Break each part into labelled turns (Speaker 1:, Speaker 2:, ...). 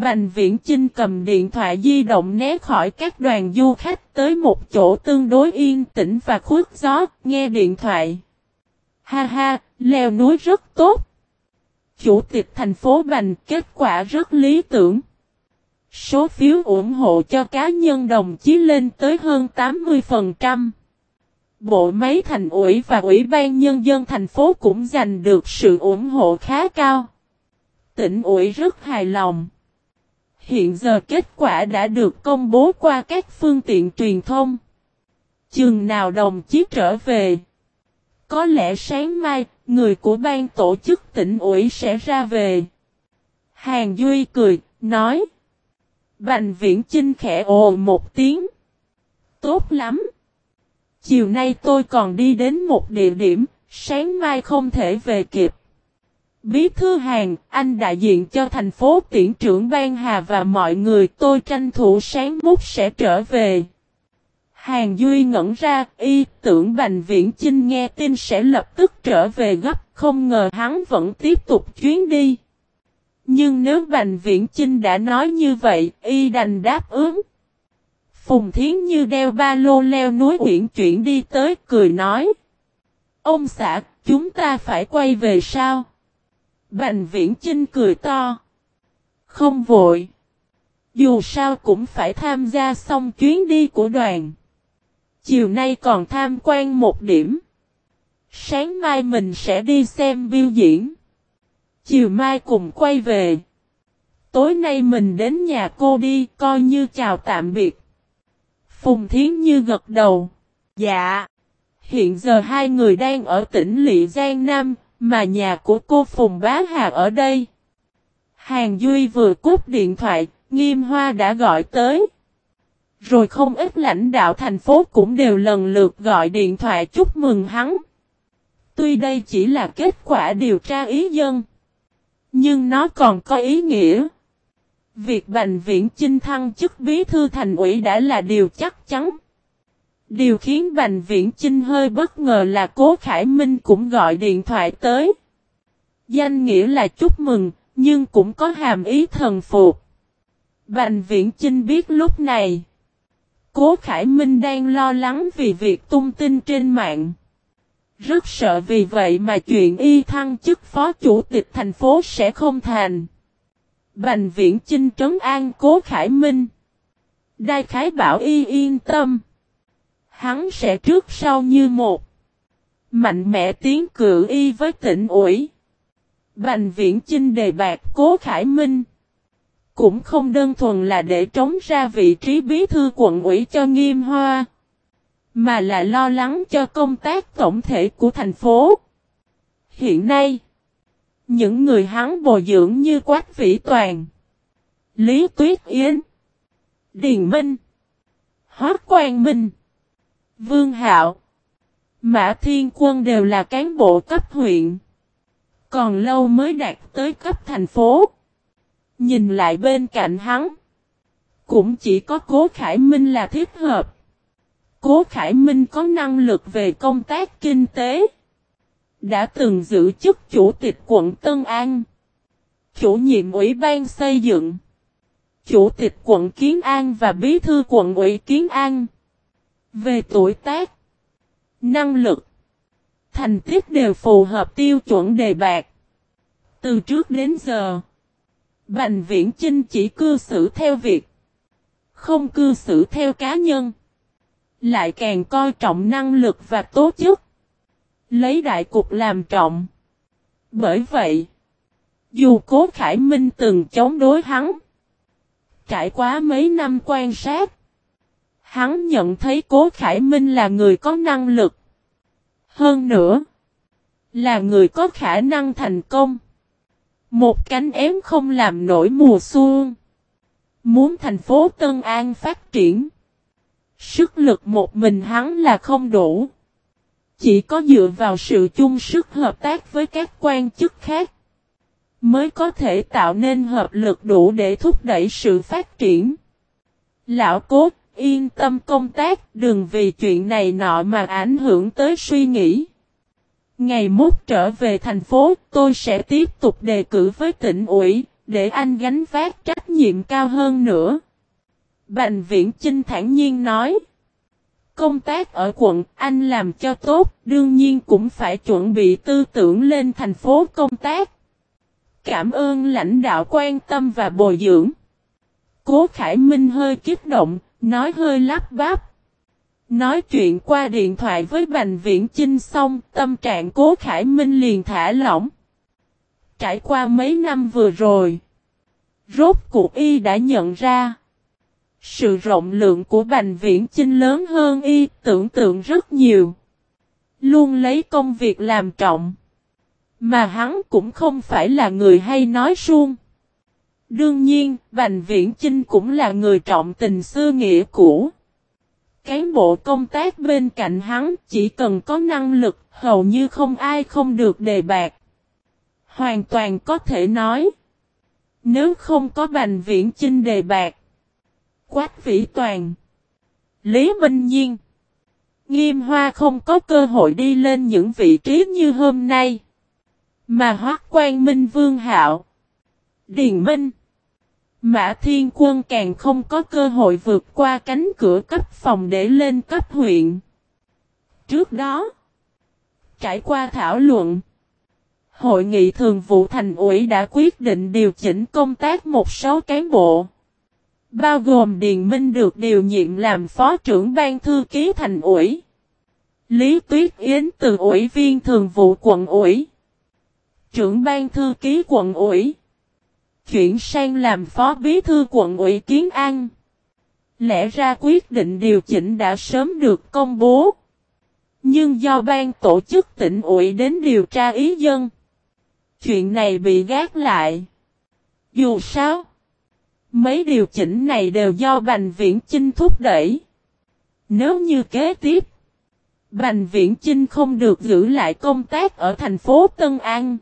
Speaker 1: Bành Viễn Chinh cầm điện thoại di động né khỏi các đoàn du khách tới một chỗ tương đối yên tĩnh và khuất gió, nghe điện thoại. Ha ha, leo núi rất tốt. Chủ tịch thành phố Bành kết quả rất lý tưởng. Số phiếu ủng hộ cho cá nhân đồng chí lên tới hơn 80%. Bộ máy thành ủy và ủy ban nhân dân thành phố cũng giành được sự ủng hộ khá cao. Tỉnh ủy rất hài lòng. Hiện giờ kết quả đã được công bố qua các phương tiện truyền thông. Chừng nào đồng chí trở về. Có lẽ sáng mai, người của ban tổ chức tỉnh ủy sẽ ra về. Hàng Duy cười, nói. Bành viễn Trinh khẽ ồ một tiếng. Tốt lắm. Chiều nay tôi còn đi đến một địa điểm, sáng mai không thể về kịp. Bí thư hàng, anh đại diện cho thành phố tiễn trưởng Ban Hà và mọi người tôi tranh thủ sáng mút sẽ trở về. Hàng Duy ngẩn ra, y tưởng Bành Viễn Chinh nghe tin sẽ lập tức trở về gấp, không ngờ hắn vẫn tiếp tục chuyến đi. Nhưng nếu Bành Viễn Chinh đã nói như vậy, y đành đáp ứng. Phùng Thiến Như đeo ba lô leo núi uyển chuyển đi tới, cười nói. Ông xã, chúng ta phải quay về sao? Bành Viễn Chinh cười to. Không vội. Dù sao cũng phải tham gia xong chuyến đi của đoàn. Chiều nay còn tham quan một điểm. Sáng mai mình sẽ đi xem biểu diễn. Chiều mai cùng quay về. Tối nay mình đến nhà cô đi coi như chào tạm biệt. Phùng Thiến Như gật đầu. Dạ. Hiện giờ hai người đang ở tỉnh Lị Giang Nam, mà nhà của cô Phùng Bá Hà ở đây. Hàng Duy vừa cúp điện thoại, Nghiêm Hoa đã gọi tới. Rồi không ít lãnh đạo thành phố cũng đều lần lượt gọi điện thoại chúc mừng hắn. Tuy đây chỉ là kết quả điều tra ý dân. Nhưng nó còn có ý nghĩa. Việc Bành Viễn Chinh thăng chức bí thư thành ủy đã là điều chắc chắn. Điều khiến Bành Viễn Chinh hơi bất ngờ là Cố Khải Minh cũng gọi điện thoại tới. Danh nghĩa là chúc mừng, nhưng cũng có hàm ý thần phục. Bành Viễn Chinh biết lúc này. Cố Khải Minh đang lo lắng vì việc tung tin trên mạng. Rất sợ vì vậy mà chuyện y thăng chức phó chủ tịch thành phố sẽ không thành. Bành viễn chinh trấn an cố Khải Minh. Đai khái bảo y yên tâm. Hắn sẽ trước sau như một. Mạnh mẽ tiến cử y với tỉnh ủy. Bành viễn chinh đề bạc cố Khải Minh. Cũng không đơn thuần là để trống ra vị trí bí thư quận ủy cho nghiêm hoa. Mà là lo lắng cho công tác tổng thể của thành phố. Hiện nay. Những người hắn bồi dưỡng như Quách Vĩ Toàn, Lý Tuyết Yến, Điền Minh, Hóa Quang Minh, Vương Hạo, Mã Thiên Quân đều là cán bộ cấp huyện. Còn lâu mới đạt tới cấp thành phố. Nhìn lại bên cạnh hắn. Cũng chỉ có Cố Khải Minh là thích hợp. Cố Khải Minh có năng lực về công tác kinh tế. Đã từng giữ chức chủ tịch quận Tân An. Chủ nhiệm ủy ban xây dựng. Chủ tịch quận Kiến An và bí thư quận ủy Kiến An. Về tuổi tác. Năng lực. Thành tích đều phù hợp tiêu chuẩn đề bạc. Từ trước đến giờ. Bành viễn Chinh chỉ cư xử theo việc. Không cư xử theo cá nhân. Lại càng coi trọng năng lực và tố chức. Lấy đại cục làm trọng. Bởi vậy, dù Cố Khải Minh từng chống đối hắn, trải qua mấy năm quan sát, hắn nhận thấy Cố Khải Minh là người có năng lực. Hơn nữa, là người có khả năng thành công. Một cánh ém không làm nổi mùa xuân. Muốn thành phố Tân An phát triển. Sức lực một mình hắn là không đủ. Chỉ có dựa vào sự chung sức hợp tác với các quan chức khác, mới có thể tạo nên hợp lực đủ để thúc đẩy sự phát triển. Lão cốt, yên tâm công tác, đừng vì chuyện này nọ mà ảnh hưởng tới suy nghĩ. Ngày mốt trở về thành phố, tôi sẽ tiếp tục đề cử với tỉnh ủy, Để anh gánh vác trách nhiệm cao hơn nữa. Bành viễn Chinh thản nhiên nói. Công tác ở quận anh làm cho tốt, đương nhiên cũng phải chuẩn bị tư tưởng lên thành phố công tác. Cảm ơn lãnh đạo quan tâm và bồi dưỡng. Cố Khải Minh hơi kích động, nói hơi lắp bắp. Nói chuyện qua điện thoại với Bành Viễn Chinh xong, tâm trạng Cố Khải Minh liền thả lỏng. Trải qua mấy năm vừa rồi, rốt cuộc y đã nhận ra. Sự rộng lượng của Bành Viễn Chinh lớn hơn y tưởng tượng rất nhiều. Luôn lấy công việc làm trọng. Mà hắn cũng không phải là người hay nói suông. Đương nhiên, Bành Viễn Chinh cũng là người trọng tình xưa nghĩa cũ. Cán bộ công tác bên cạnh hắn chỉ cần có năng lực, hầu như không ai không được đề bạc. Hoàn toàn có thể nói. Nếu không có Bành Viễn Chinh đề bạc. Quách Vĩ Toàn. Lý Minh Nhiên. Nghiêm Hoa không có cơ hội đi lên những vị trí như hôm nay. Mà Hoác Quan Minh Vương Hạo. Điền Minh. Mã Thiên Quân càng không có cơ hội vượt qua cánh cửa cấp phòng để lên cấp huyện. Trước đó, trải qua thảo luận, Hội nghị thường vụ thành ủy đã quyết định điều chỉnh công tác một số cán bộ. Bao gồm Điền Minh được điều nhiệm làm phó trưởng ban thư ký thành ủy. Lý Tuyết Yến từ ủy viên thường vụ quận ủy. Trưởng ban thư ký quận ủy chuyển sang làm phó bí thư quận ủy Kiến An. Lẽ ra quyết định điều chỉnh đã sớm được công bố. Nhưng do ban tổ chức tỉnh ủy đến điều tra ý dân. Chuyện này bị gác lại. Dù sao, mấy điều chỉnh này đều do Bành Viễn Chinh thúc đẩy. Nếu như kế tiếp, Bành Viễn Chinh không được giữ lại công tác ở thành phố Tân An.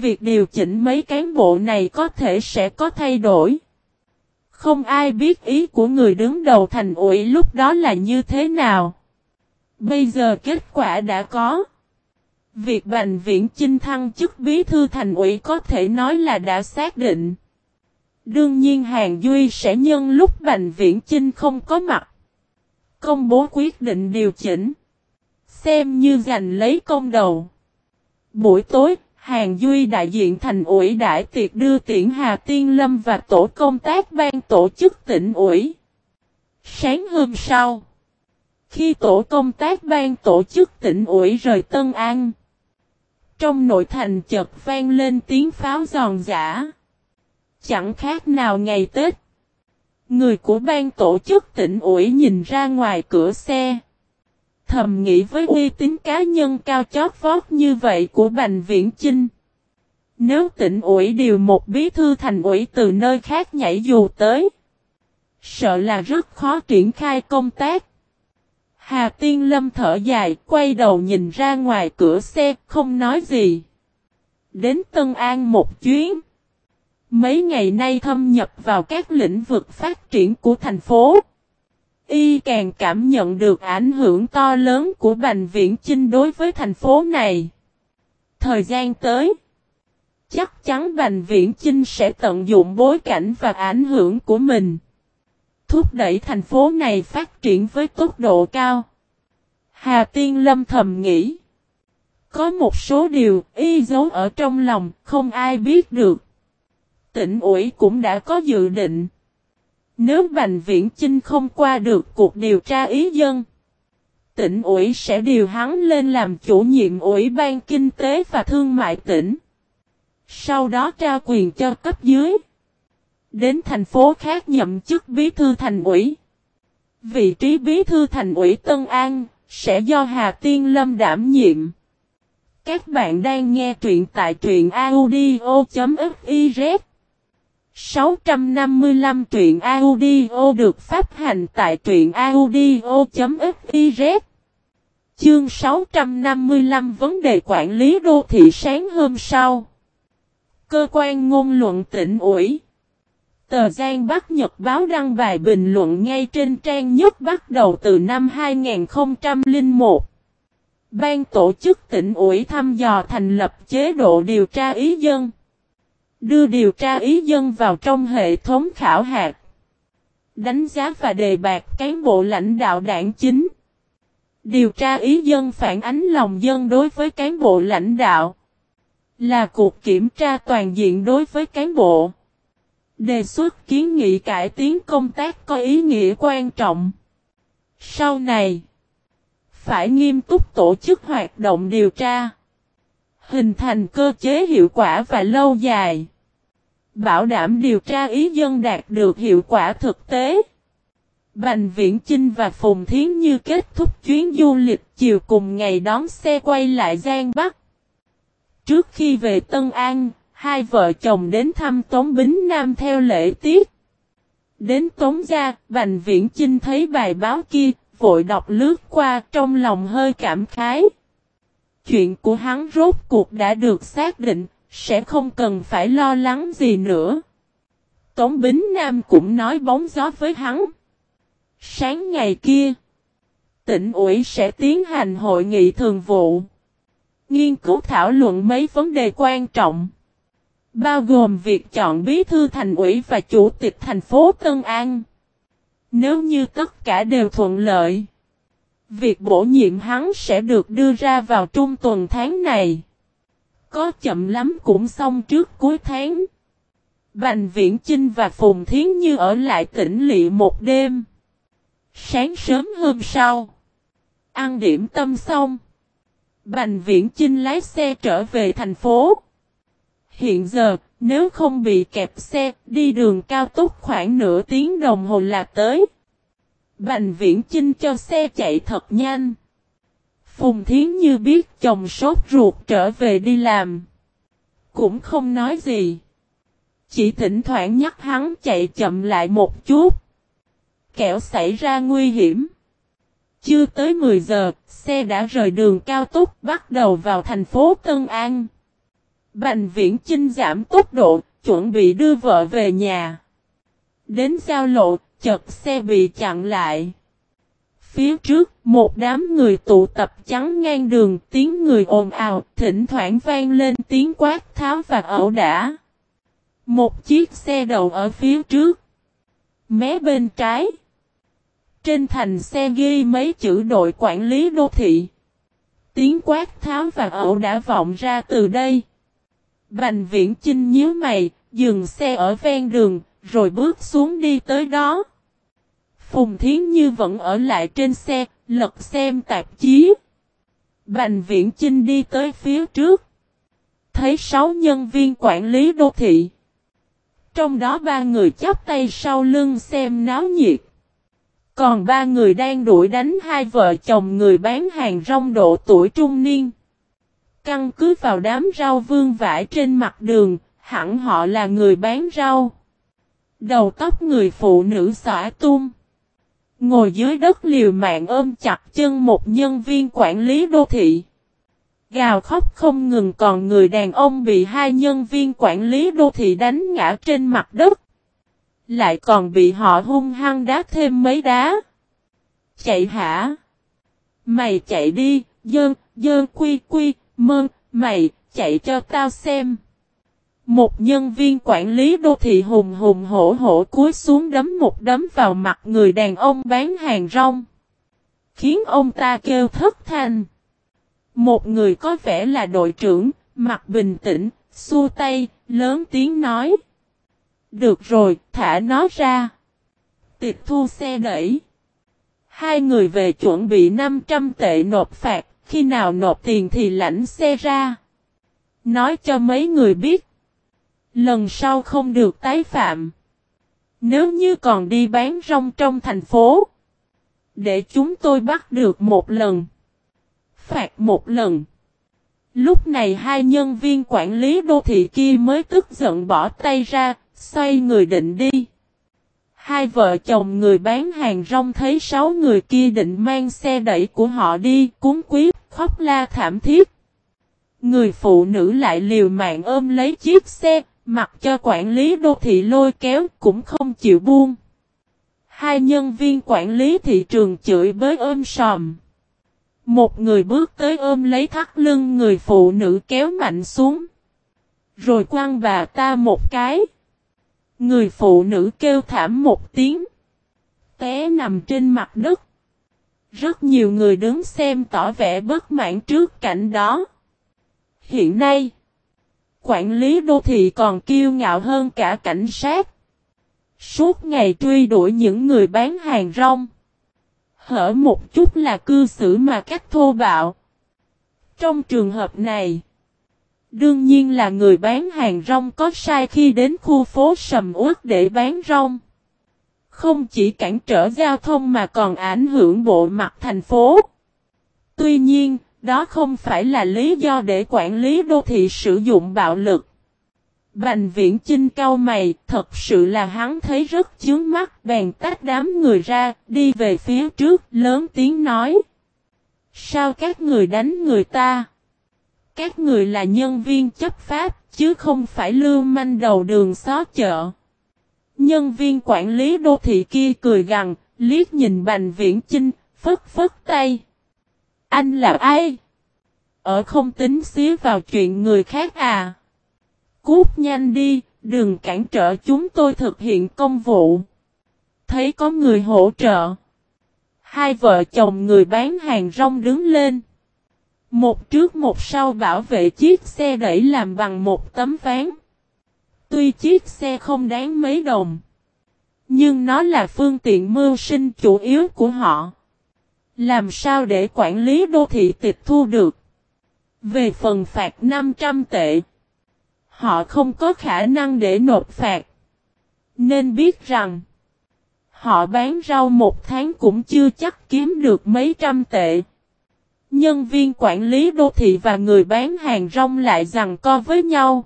Speaker 1: Việc điều chỉnh mấy cán bộ này có thể sẽ có thay đổi. Không ai biết ý của người đứng đầu thành ủy lúc đó là như thế nào. Bây giờ kết quả đã có. Việc Bành Viễn Chinh thăng chức bí thư thành ủy có thể nói là đã xác định. Đương nhiên Hàng Duy sẽ nhân lúc Bành Viễn Chinh không có mặt. Công bố quyết định điều chỉnh. Xem như giành lấy công đầu. Buổi tối, Hàng Duy đại diện thành ủy đại tiệc đưa tiễn Hà Tiên Lâm và tổ công tác ban tổ chức tỉnh ủy. Sáng hôm sau, khi tổ công tác ban tổ chức tỉnh ủy rời Tân An, trong nội thành chợt vang lên tiếng pháo giòn giả. Chẳng khác nào ngày Tết. Người của ban tổ chức tỉnh ủy nhìn ra ngoài cửa xe. Thầm nghĩ với uy tín cá nhân cao chót vót như vậy của Bành Viễn Chinh. Nếu tỉnh ủy điều một bí thư thành ủy từ nơi khác nhảy dù tới. Sợ là rất khó triển khai công tác. Hà Tiên Lâm thở dài, quay đầu nhìn ra ngoài cửa xe, không nói gì. Đến Tân An một chuyến. Mấy ngày nay thâm nhập vào các lĩnh vực phát triển của thành phố. Y càng cảm nhận được ảnh hưởng to lớn của Bành Viễn Chinh đối với thành phố này. Thời gian tới, chắc chắn Bành Viễn Chinh sẽ tận dụng bối cảnh và ảnh hưởng của mình. Thúc đẩy thành phố này phát triển với tốc độ cao. Hà Tiên Lâm thầm nghĩ. Có một số điều y giấu ở trong lòng, không ai biết được. Tỉnh ủy cũng đã có dự định. Nếu Bành Viễn Chinh không qua được cuộc điều tra ý dân, tỉnh ủy sẽ điều hắn lên làm chủ nhiệm ủy ban kinh tế và thương mại tỉnh. Sau đó trao quyền cho cấp dưới. Đến thành phố khác nhậm chức bí thư thành ủy. Vị trí bí thư thành ủy Tân An sẽ do Hà Tiên Lâm đảm nhiệm. Các bạn đang nghe truyện tại truyện audio.fif 655 truyện audio được phát hành tại truyện audio.fiz Chương 655 vấn đề quản lý đô thị sáng hôm sau. Cơ quan ngôn luận tỉnh ủy. Tờ Giang Bắc Nhật báo đăng bài bình luận ngay trên trang nhất bắt đầu từ năm 2001 Ban tổ chức tỉnh ủy thăm dò thành lập chế độ điều tra ý dân. Đưa điều tra ý dân vào trong hệ thống khảo hạt. Đánh giá và đề bạc cán bộ lãnh đạo đảng chính. Điều tra ý dân phản ánh lòng dân đối với cán bộ lãnh đạo. Là cuộc kiểm tra toàn diện đối với cán bộ. Đề xuất kiến nghị cải tiến công tác có ý nghĩa quan trọng. Sau này, phải nghiêm túc tổ chức hoạt động điều tra. Hình thành cơ chế hiệu quả và lâu dài. Bảo đảm điều tra ý dân đạt được hiệu quả thực tế. Bành Viễn Chinh và Phùng Thiến Như kết thúc chuyến du lịch chiều cùng ngày đón xe quay lại Giang Bắc. Trước khi về Tân An, hai vợ chồng đến thăm Tống Bính Nam theo lễ tiết. Đến Tống Gia, Bành Viễn Chinh thấy bài báo kia, vội đọc lướt qua trong lòng hơi cảm khái. Chuyện của hắn rốt cuộc đã được xác định, sẽ không cần phải lo lắng gì nữa. Tống Bính Nam cũng nói bóng gió với hắn. Sáng ngày kia, tỉnh ủy sẽ tiến hành hội nghị thường vụ. Nghiên cứu thảo luận mấy vấn đề quan trọng. Bao gồm việc chọn bí thư thành ủy và chủ tịch thành phố Tân An. Nếu như tất cả đều thuận lợi, việc bổ nhiệm hắn sẽ được đưa ra vào trung tuần tháng này. Có chậm lắm cũng xong trước cuối tháng. Bành Viễn Chinh và Phùng Thiến Như ở lại tỉnh lị một đêm. Sáng sớm hôm sau, ăn điểm tâm xong. Bành Viễn Chinh lái xe trở về thành phố. Hiện giờ, nếu không bị kẹp xe, đi đường cao tốc khoảng nửa tiếng đồng hồ là tới. Bành Viễn Chinh cho xe chạy thật nhanh. Phùng Thiến Như biết chồng sốt ruột trở về đi làm. Cũng không nói gì. Chỉ thỉnh thoảng nhắc hắn chạy chậm lại một chút. Kẻo xảy ra nguy hiểm. Chưa tới 10 giờ, xe đã rời đường cao tốc bắt đầu vào thành phố Tân An. Bành viễn Trinh giảm tốc độ, chuẩn bị đưa vợ về nhà. Đến giao lộ, chợt xe bị chặn lại. Phía trước, một đám người tụ tập chắn ngang đường, tiếng người ồn ào, thỉnh thoảng vang lên tiếng quát tháo và ẩu đả. Một chiếc xe đầu ở phía trước. Mé bên trái. Trên thành xe ghi mấy chữ đội quản lý đô thị. Tiếng quát tháo và ẩu đã vọng ra từ đây. Bành viễn chinh nhíu mày, dừng xe ở ven đường, rồi bước xuống đi tới đó. Phùng Thiến Như vẫn ở lại trên xe, lật xem tạp chí. Bành viễn chinh đi tới phía trước. Thấy sáu nhân viên quản lý đô thị. Trong đó ba người chắp tay sau lưng xem náo nhiệt. Còn ba người đang đuổi đánh hai vợ chồng người bán hàng rong độ tuổi trung niên. Căn cứ vào đám rau vương vãi trên mặt đường, hẳn họ là người bán rau. Đầu tóc người phụ nữ xõa tung. Ngồi dưới đất liều mạng ôm chặt chân một nhân viên quản lý đô thị. Gào khóc không ngừng còn người đàn ông bị hai nhân viên quản lý đô thị đánh ngã trên mặt đất. Lại còn bị họ hung hăng đá thêm mấy đá. Chạy hả? Mày chạy đi, dơn, dơn quy quy, mơn, mày, chạy cho tao xem. Một nhân viên quản lý đô thị hùng hùng hổ hổ cúi xuống đấm một đấm vào mặt người đàn ông bán hàng rong. Khiến ông ta kêu thất thanh. Một người có vẻ là đội trưởng, mặt bình tĩnh, xua tay, lớn tiếng nói. Được rồi, thả nó ra. Tịch thu xe đẩy. Hai người về chuẩn bị 500 tệ nộp phạt, khi nào nộp tiền thì lãnh xe ra. Nói cho mấy người biết. Lần sau không được tái phạm. Nếu như còn đi bán rong trong thành phố. Để chúng tôi bắt được một lần. Phạt một lần. Lúc này hai nhân viên quản lý đô thị kia mới tức giận bỏ tay ra, xoay người định đi. Hai vợ chồng người bán hàng rong thấy sáu người kia định mang xe đẩy của họ đi, cuốn quý, khóc la thảm thiết. Người phụ nữ lại liều mạng ôm lấy chiếc xe, mặc cho quản lý đô thị lôi kéo cũng không chịu buông. Hai nhân viên quản lý thị trường chửi bới ôm sòm. Một người bước tới ôm lấy thắt lưng người phụ nữ kéo mạnh xuống. Rồi quăng bà ta một cái. Người phụ nữ kêu thảm một tiếng. Té nằm trên mặt đất. Rất nhiều người đứng xem tỏ vẻ bất mãn trước cảnh đó. Hiện nay, quản lý đô thị còn kiêu ngạo hơn cả cảnh sát. Suốt ngày truy đuổi những người bán hàng rong. Hở một chút là cư xử mà cách thô bạo. Trong trường hợp này, đương nhiên là người bán hàng rong có sai khi đến khu phố sầm uất để bán rong. Không chỉ cản trở giao thông mà còn ảnh hưởng bộ mặt thành phố. Tuy nhiên, đó không phải là lý do để quản lý đô thị sử dụng bạo lực. Bành viễn chinh cao mày, thật sự là hắn thấy rất chướng mắt, bèn tách đám người ra, đi về phía trước, lớn tiếng nói. Sao các người đánh người ta? Các người là nhân viên chấp pháp, chứ không phải lưu manh đầu đường xó chợ. Nhân viên quản lý đô thị kia cười gằn, liếc nhìn Bành Viễn Chinh, phất phất tay. Anh là ai? Ở không tính xía vào chuyện người khác à? Cút nhanh đi, đừng cản trở chúng tôi thực hiện công vụ. Thấy có người hỗ trợ. Hai vợ chồng người bán hàng rong đứng lên. Một trước một sau bảo vệ chiếc xe đẩy làm bằng một tấm ván. Tuy chiếc xe không đáng mấy đồng. Nhưng nó là phương tiện mưu sinh chủ yếu của họ. Làm sao để quản lý đô thị tịch thu được? Về phần phạt 500 tệ. Họ không có khả năng để nộp phạt. Nên biết rằng. Họ bán rau một tháng cũng chưa chắc kiếm được mấy trăm tệ. Nhân viên quản lý đô thị và người bán hàng rong lại rằng co với nhau.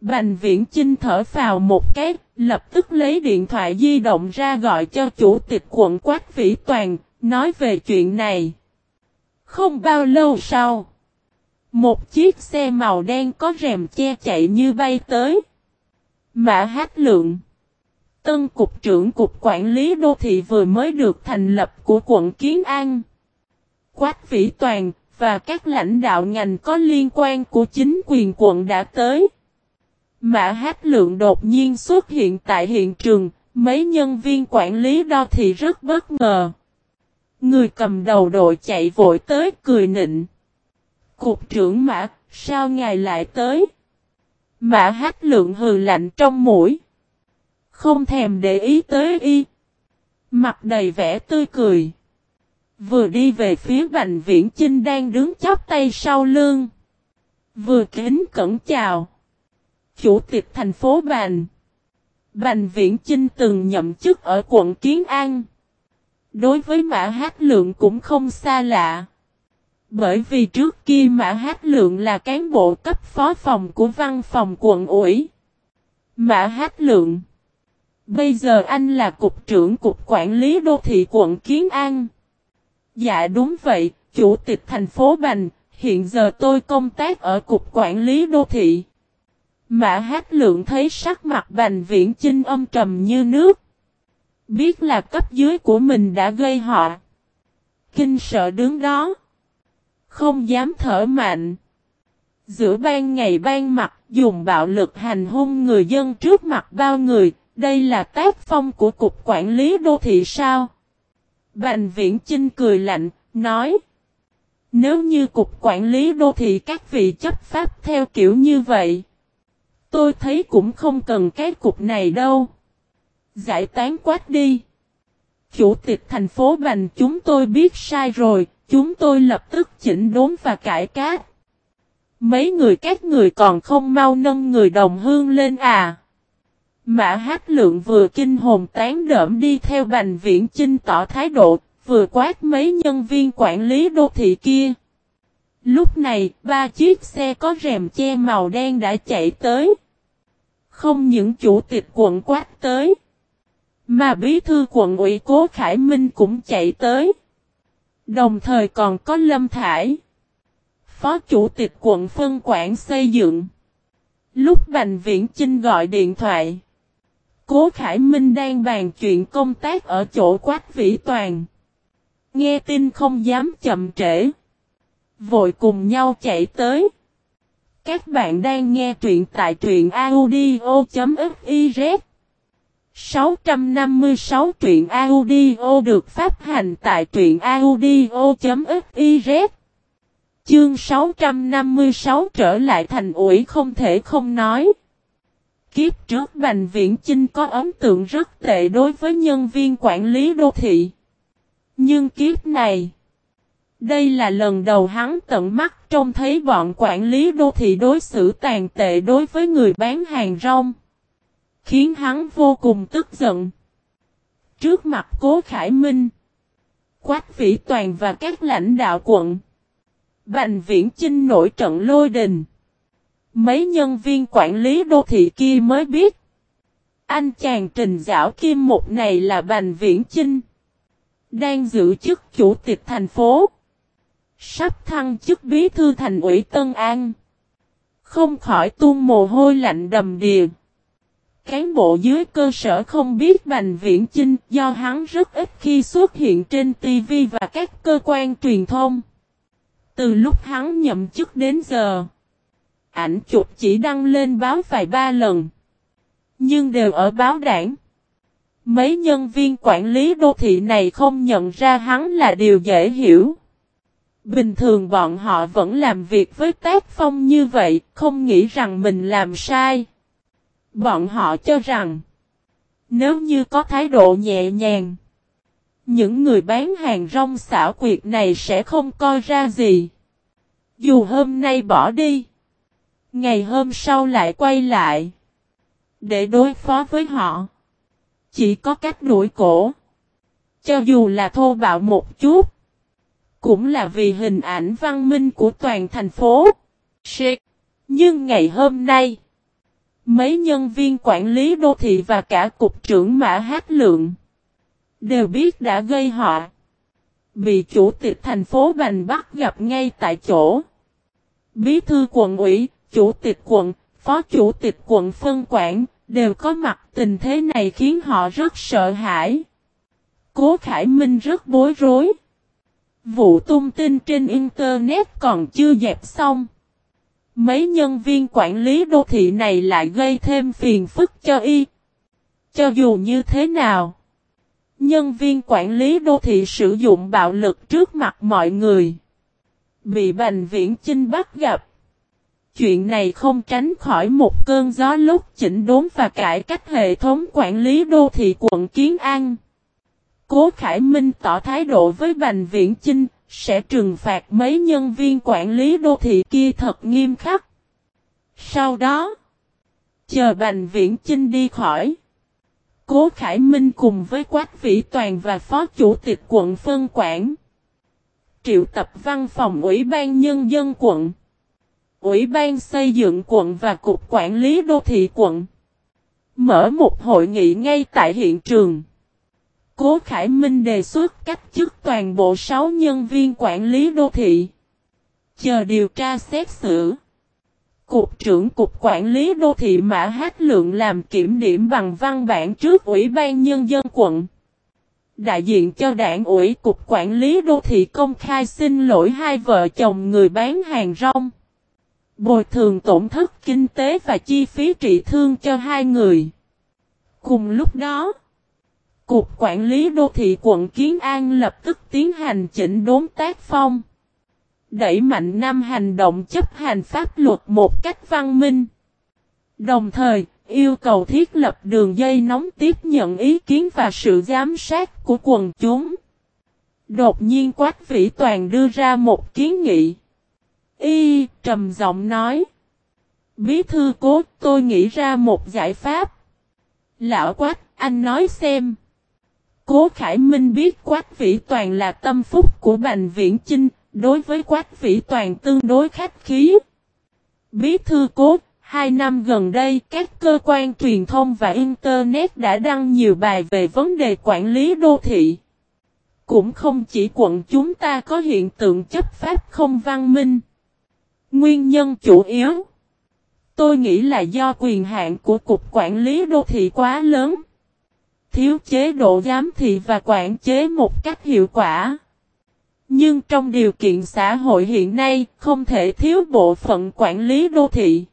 Speaker 1: Bành viễn Chinh thở vào một cái, lập tức lấy điện thoại di động ra gọi cho chủ tịch quận Quách Vĩ Toàn, nói về chuyện này. Không bao lâu sau, một chiếc xe màu đen có rèm che chạy như bay tới. Mã Hát Lượng Tân Cục trưởng Cục Quản lý Đô thị vừa mới được thành lập của quận Kiến An. Quách Vĩ Toàn và các lãnh đạo ngành có liên quan của chính quyền quận đã tới. Mã Hát Lượng đột nhiên xuất hiện tại hiện trường, mấy nhân viên quản lý đô thị rất bất ngờ. Người cầm đầu đội chạy vội tới cười nịnh. Cục trưởng Mã, sao ngài lại tới? Mã Hát Lượng hừ lạnh trong mũi. Không thèm để ý tới y. Mặt đầy vẻ tươi cười. Vừa đi về phía Bành Viễn Chinh đang đứng chắp tay sau lưng. Vừa kính cẩn chào. Chủ tịch thành phố Bành. Bành Viễn Chinh từng nhậm chức ở quận Kiến An. Đối với Mã Hát Lượng cũng không xa lạ. Bởi vì trước kia Mã Hát Lượng là cán bộ cấp phó phòng của văn phòng quận ủy. Mã Hát Lượng. Bây giờ anh là cục trưởng cục quản lý đô thị quận Kiến An. Dạ đúng vậy, chủ tịch thành phố Bành, hiện giờ tôi công tác ở cục quản lý đô thị. Mã Hát Lượng thấy sắc mặt Bành Viễn Chinh âm trầm như nước. Biết là cấp dưới của mình đã gây họ. Kinh sợ đứng đó. Không dám thở mạnh. Giữa ban ngày ban mặt dùng bạo lực hành hung người dân trước mặt bao người. Đây là tác phong của Cục Quản lý Đô thị sao? Bành Viễn Chinh cười lạnh, nói. Nếu như Cục Quản lý Đô thị các vị chấp pháp theo kiểu như vậy. Tôi thấy cũng không cần cái cục này đâu. Giải tán quát đi. Chủ tịch thành phố Bành chúng tôi biết sai rồi, chúng tôi lập tức chỉnh đốn và cải cát. Mấy người các người còn không mau nâng người đồng hương lên à. Mã Hát Lượng vừa kinh hồn tán đỡm đi theo Bành Viễn Chinh tỏ thái độ, vừa quát mấy nhân viên quản lý đô thị kia. Lúc này, ba chiếc xe có rèm che màu đen đã chạy tới. Không những chủ tịch quận quát tới. Mà bí thư quận ủy Cố Khải Minh cũng chạy tới. Đồng thời còn có Lâm Thải. Phó chủ tịch quận phân quản xây dựng. Lúc Bành Viễn Chinh gọi điện thoại. Cố Khải Minh đang bàn chuyện công tác ở chỗ Quách Vĩ Toàn. Nghe tin không dám chậm trễ. Vội cùng nhau chạy tới. Các bạn đang nghe truyện tại truyện audio.fif 656 truyện audio được phát hành tại truyện audio.fiz Chương 656 trở lại thành ủi không thể không nói. Kiếp trước Bành Viễn Chinh có ấn tượng rất tệ đối với nhân viên quản lý đô thị. Nhưng kiếp này, đây là lần đầu hắn tận mắt trông thấy bọn quản lý đô thị đối xử tàn tệ đối với người bán hàng rong. Khiến hắn vô cùng tức giận. Trước mặt Cố Khải Minh, Quách Vĩ Toàn và các lãnh đạo quận, Bành Viễn Chinh nổi trận lôi đình. Mấy nhân viên quản lý đô thị kia mới biết. Anh chàng trình giảo kim một này là Bành Viễn Chinh. Đang giữ chức chủ tịch thành phố. Sắp thăng chức bí thư thành ủy Tân An. Không khỏi tuôn mồ hôi lạnh đầm đìa. Cán bộ dưới cơ sở không biết Bành Viễn Chinh do hắn rất ít khi xuất hiện trên TV và các cơ quan truyền thông. Từ lúc hắn nhậm chức đến giờ, ảnh chụp chỉ đăng lên báo vài ba lần. Nhưng đều ở báo đảng. Mấy nhân viên quản lý đô thị này không nhận ra hắn là điều dễ hiểu. Bình thường bọn họ vẫn làm việc với tác phong như vậy, không nghĩ rằng mình làm sai. Bọn họ cho rằng, nếu như có thái độ nhẹ nhàng, những người bán hàng rong xảo quyệt này sẽ không coi ra gì. Dù hôm nay bỏ đi, ngày hôm sau lại quay lại, để đối phó với họ. Chỉ có cách đuổi cổ. Cho dù là thô bạo một chút, cũng là vì hình ảnh văn minh của toàn thành phố. Shit. Nhưng ngày hôm nay, mấy nhân viên quản lý đô thị và cả cục trưởng Mã Hát Lượng đều biết đã gây họ. Bị chủ tịch thành phố Bành Bắc gặp ngay tại chỗ. Bí thư quận ủy, chủ tịch quận, phó chủ tịch quận phân quản, đều có mặt tình thế này khiến họ rất sợ hãi. Cố Khải Minh rất bối rối. Vụ tung tin trên Internet còn chưa dẹp xong. Mấy nhân viên quản lý đô thị này lại gây thêm phiền phức cho y. Cho dù như thế nào, nhân viên quản lý đô thị sử dụng bạo lực trước mặt mọi người. Bị Bành Viễn Chinh bắt gặp. Chuyện này không tránh khỏi một cơn gió lúc chỉnh đốn và cải cách hệ thống quản lý đô thị quận Kiến An. Cố Khải Minh tỏ thái độ với Bành Viễn Chinh, sẽ trừng phạt mấy nhân viên quản lý đô thị kia thật nghiêm khắc. Sau đó, chờ Bành Viễn Chinh đi khỏi. Cố Khải Minh cùng với Quách Vĩ Toàn và Phó Chủ tịch quận Phân Quảng. Triệu tập văn phòng Ủy ban Nhân dân quận. Ủy ban xây dựng quận và Cục Quản lý Đô thị quận. Mở một hội nghị ngay tại hiện trường. Cố Khải Minh đề xuất cách chức toàn bộ 6 nhân viên quản lý đô thị. Chờ điều tra xét xử. Cục trưởng Cục Quản lý Đô thị Mã Hát Lượng làm kiểm điểm bằng văn bản trước Ủy ban Nhân dân quận. Đại diện cho đảng ủy Cục Quản lý Đô thị công khai xin lỗi hai vợ chồng người bán hàng rong. Bồi thường tổn thất kinh tế và chi phí trị thương cho hai người. Cùng lúc đó, Cục Quản lý Đô thị quận Kiến An lập tức tiến hành chỉnh đốn tác phong. Đẩy mạnh năm hành động chấp hành pháp luật một cách văn minh. Đồng thời, yêu cầu thiết lập đường dây nóng tiếp nhận ý kiến và sự giám sát của quần chúng. Đột nhiên Quách Vĩ Toàn đưa ra một kiến nghị. Y, trầm giọng nói. Bí thư cố, tôi nghĩ ra một giải pháp. Lão Quách, anh nói xem. Cố Khải Minh biết Quách Vĩ Toàn là tâm phúc của Bành Viễn Chinh, đối với Quách Vĩ Toàn tương đối khách khí. Bí thư cố, hai năm gần đây các cơ quan truyền thông và Internet đã đăng nhiều bài về vấn đề quản lý đô thị. Cũng không chỉ quận chúng ta có hiện tượng chấp pháp không văn minh. Nguyên nhân chủ yếu Tôi nghĩ là do quyền hạn của Cục Quản lý Đô thị quá lớn. Thiếu chế độ giám thị và quản chế một cách hiệu quả. Nhưng trong điều kiện xã hội hiện nay, không thể thiếu bộ phận quản lý đô thị.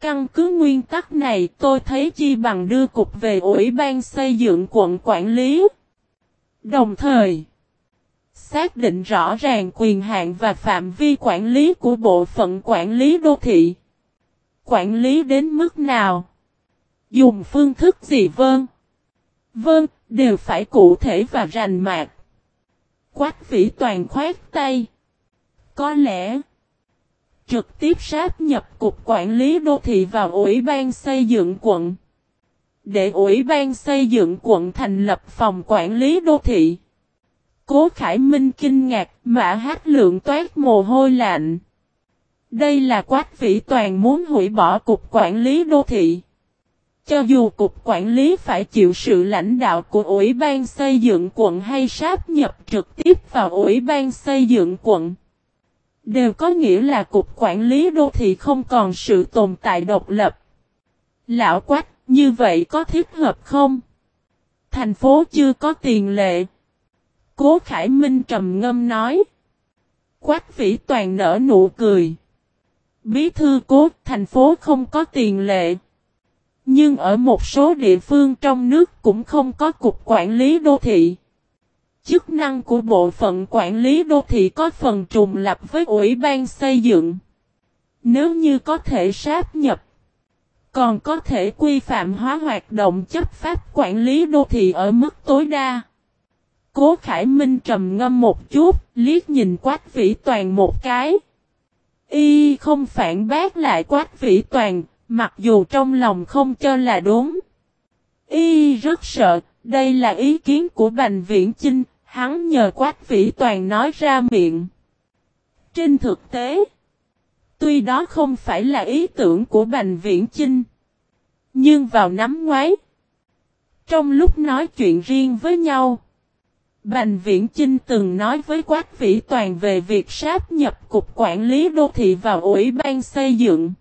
Speaker 1: Căn cứ nguyên tắc này tôi thấy chi bằng đưa cục về Ủy ban xây dựng quận quản lý. Đồng thời, xác định rõ ràng quyền hạn và phạm vi quản lý của bộ phận quản lý đô thị. Quản lý đến mức nào? Dùng phương thức gì vâng? Vâng, đều phải cụ thể và rành mạc. Quách vĩ toàn khoát tay. Có lẽ, trực tiếp sáp nhập cục quản lý đô thị vào Ủy ban xây dựng quận. Để Ủy ban xây dựng quận thành lập phòng quản lý đô thị. Cố Khải Minh kinh ngạc, mã hát lượng toát mồ hôi lạnh. Đây là quách vĩ toàn muốn hủy bỏ cục quản lý đô thị. Cho dù cục quản lý phải chịu sự lãnh đạo của Ủy ban xây dựng quận hay sáp nhập trực tiếp vào Ủy ban xây dựng quận, đều có nghĩa là cục quản lý đô thị không còn sự tồn tại độc lập. Lão quách, như vậy có thiết hợp không? Thành phố chưa có tiền lệ. Cố Khải Minh trầm ngâm nói. Quách vĩ toàn nở nụ cười. Bí thư cố thành phố không có tiền lệ. Nhưng ở một số địa phương trong nước cũng không có cục quản lý đô thị. Chức năng của bộ phận quản lý đô thị có phần trùng lập với Ủy ban xây dựng. Nếu như có thể sáp nhập, còn có thể quy phạm hóa hoạt động chấp pháp quản lý đô thị ở mức tối đa. Cố Khải Minh trầm ngâm một chút, liếc nhìn Quách Vĩ Toàn một cái. Y không phản bác lại Quách Vĩ Toàn, mặc dù trong lòng không cho là đúng. Y rất sợ, đây là ý kiến của Bành Viễn Chinh, hắn nhờ Quách Vĩ Toàn nói ra miệng. Trên thực tế, tuy đó không phải là ý tưởng của Bành Viễn Chinh, nhưng vào năm ngoái, trong lúc nói chuyện riêng với nhau, Bành Viễn Chinh từng nói với Quách Vĩ Toàn về việc sáp nhập Cục Quản lý Đô thị vào Ủy ban xây dựng.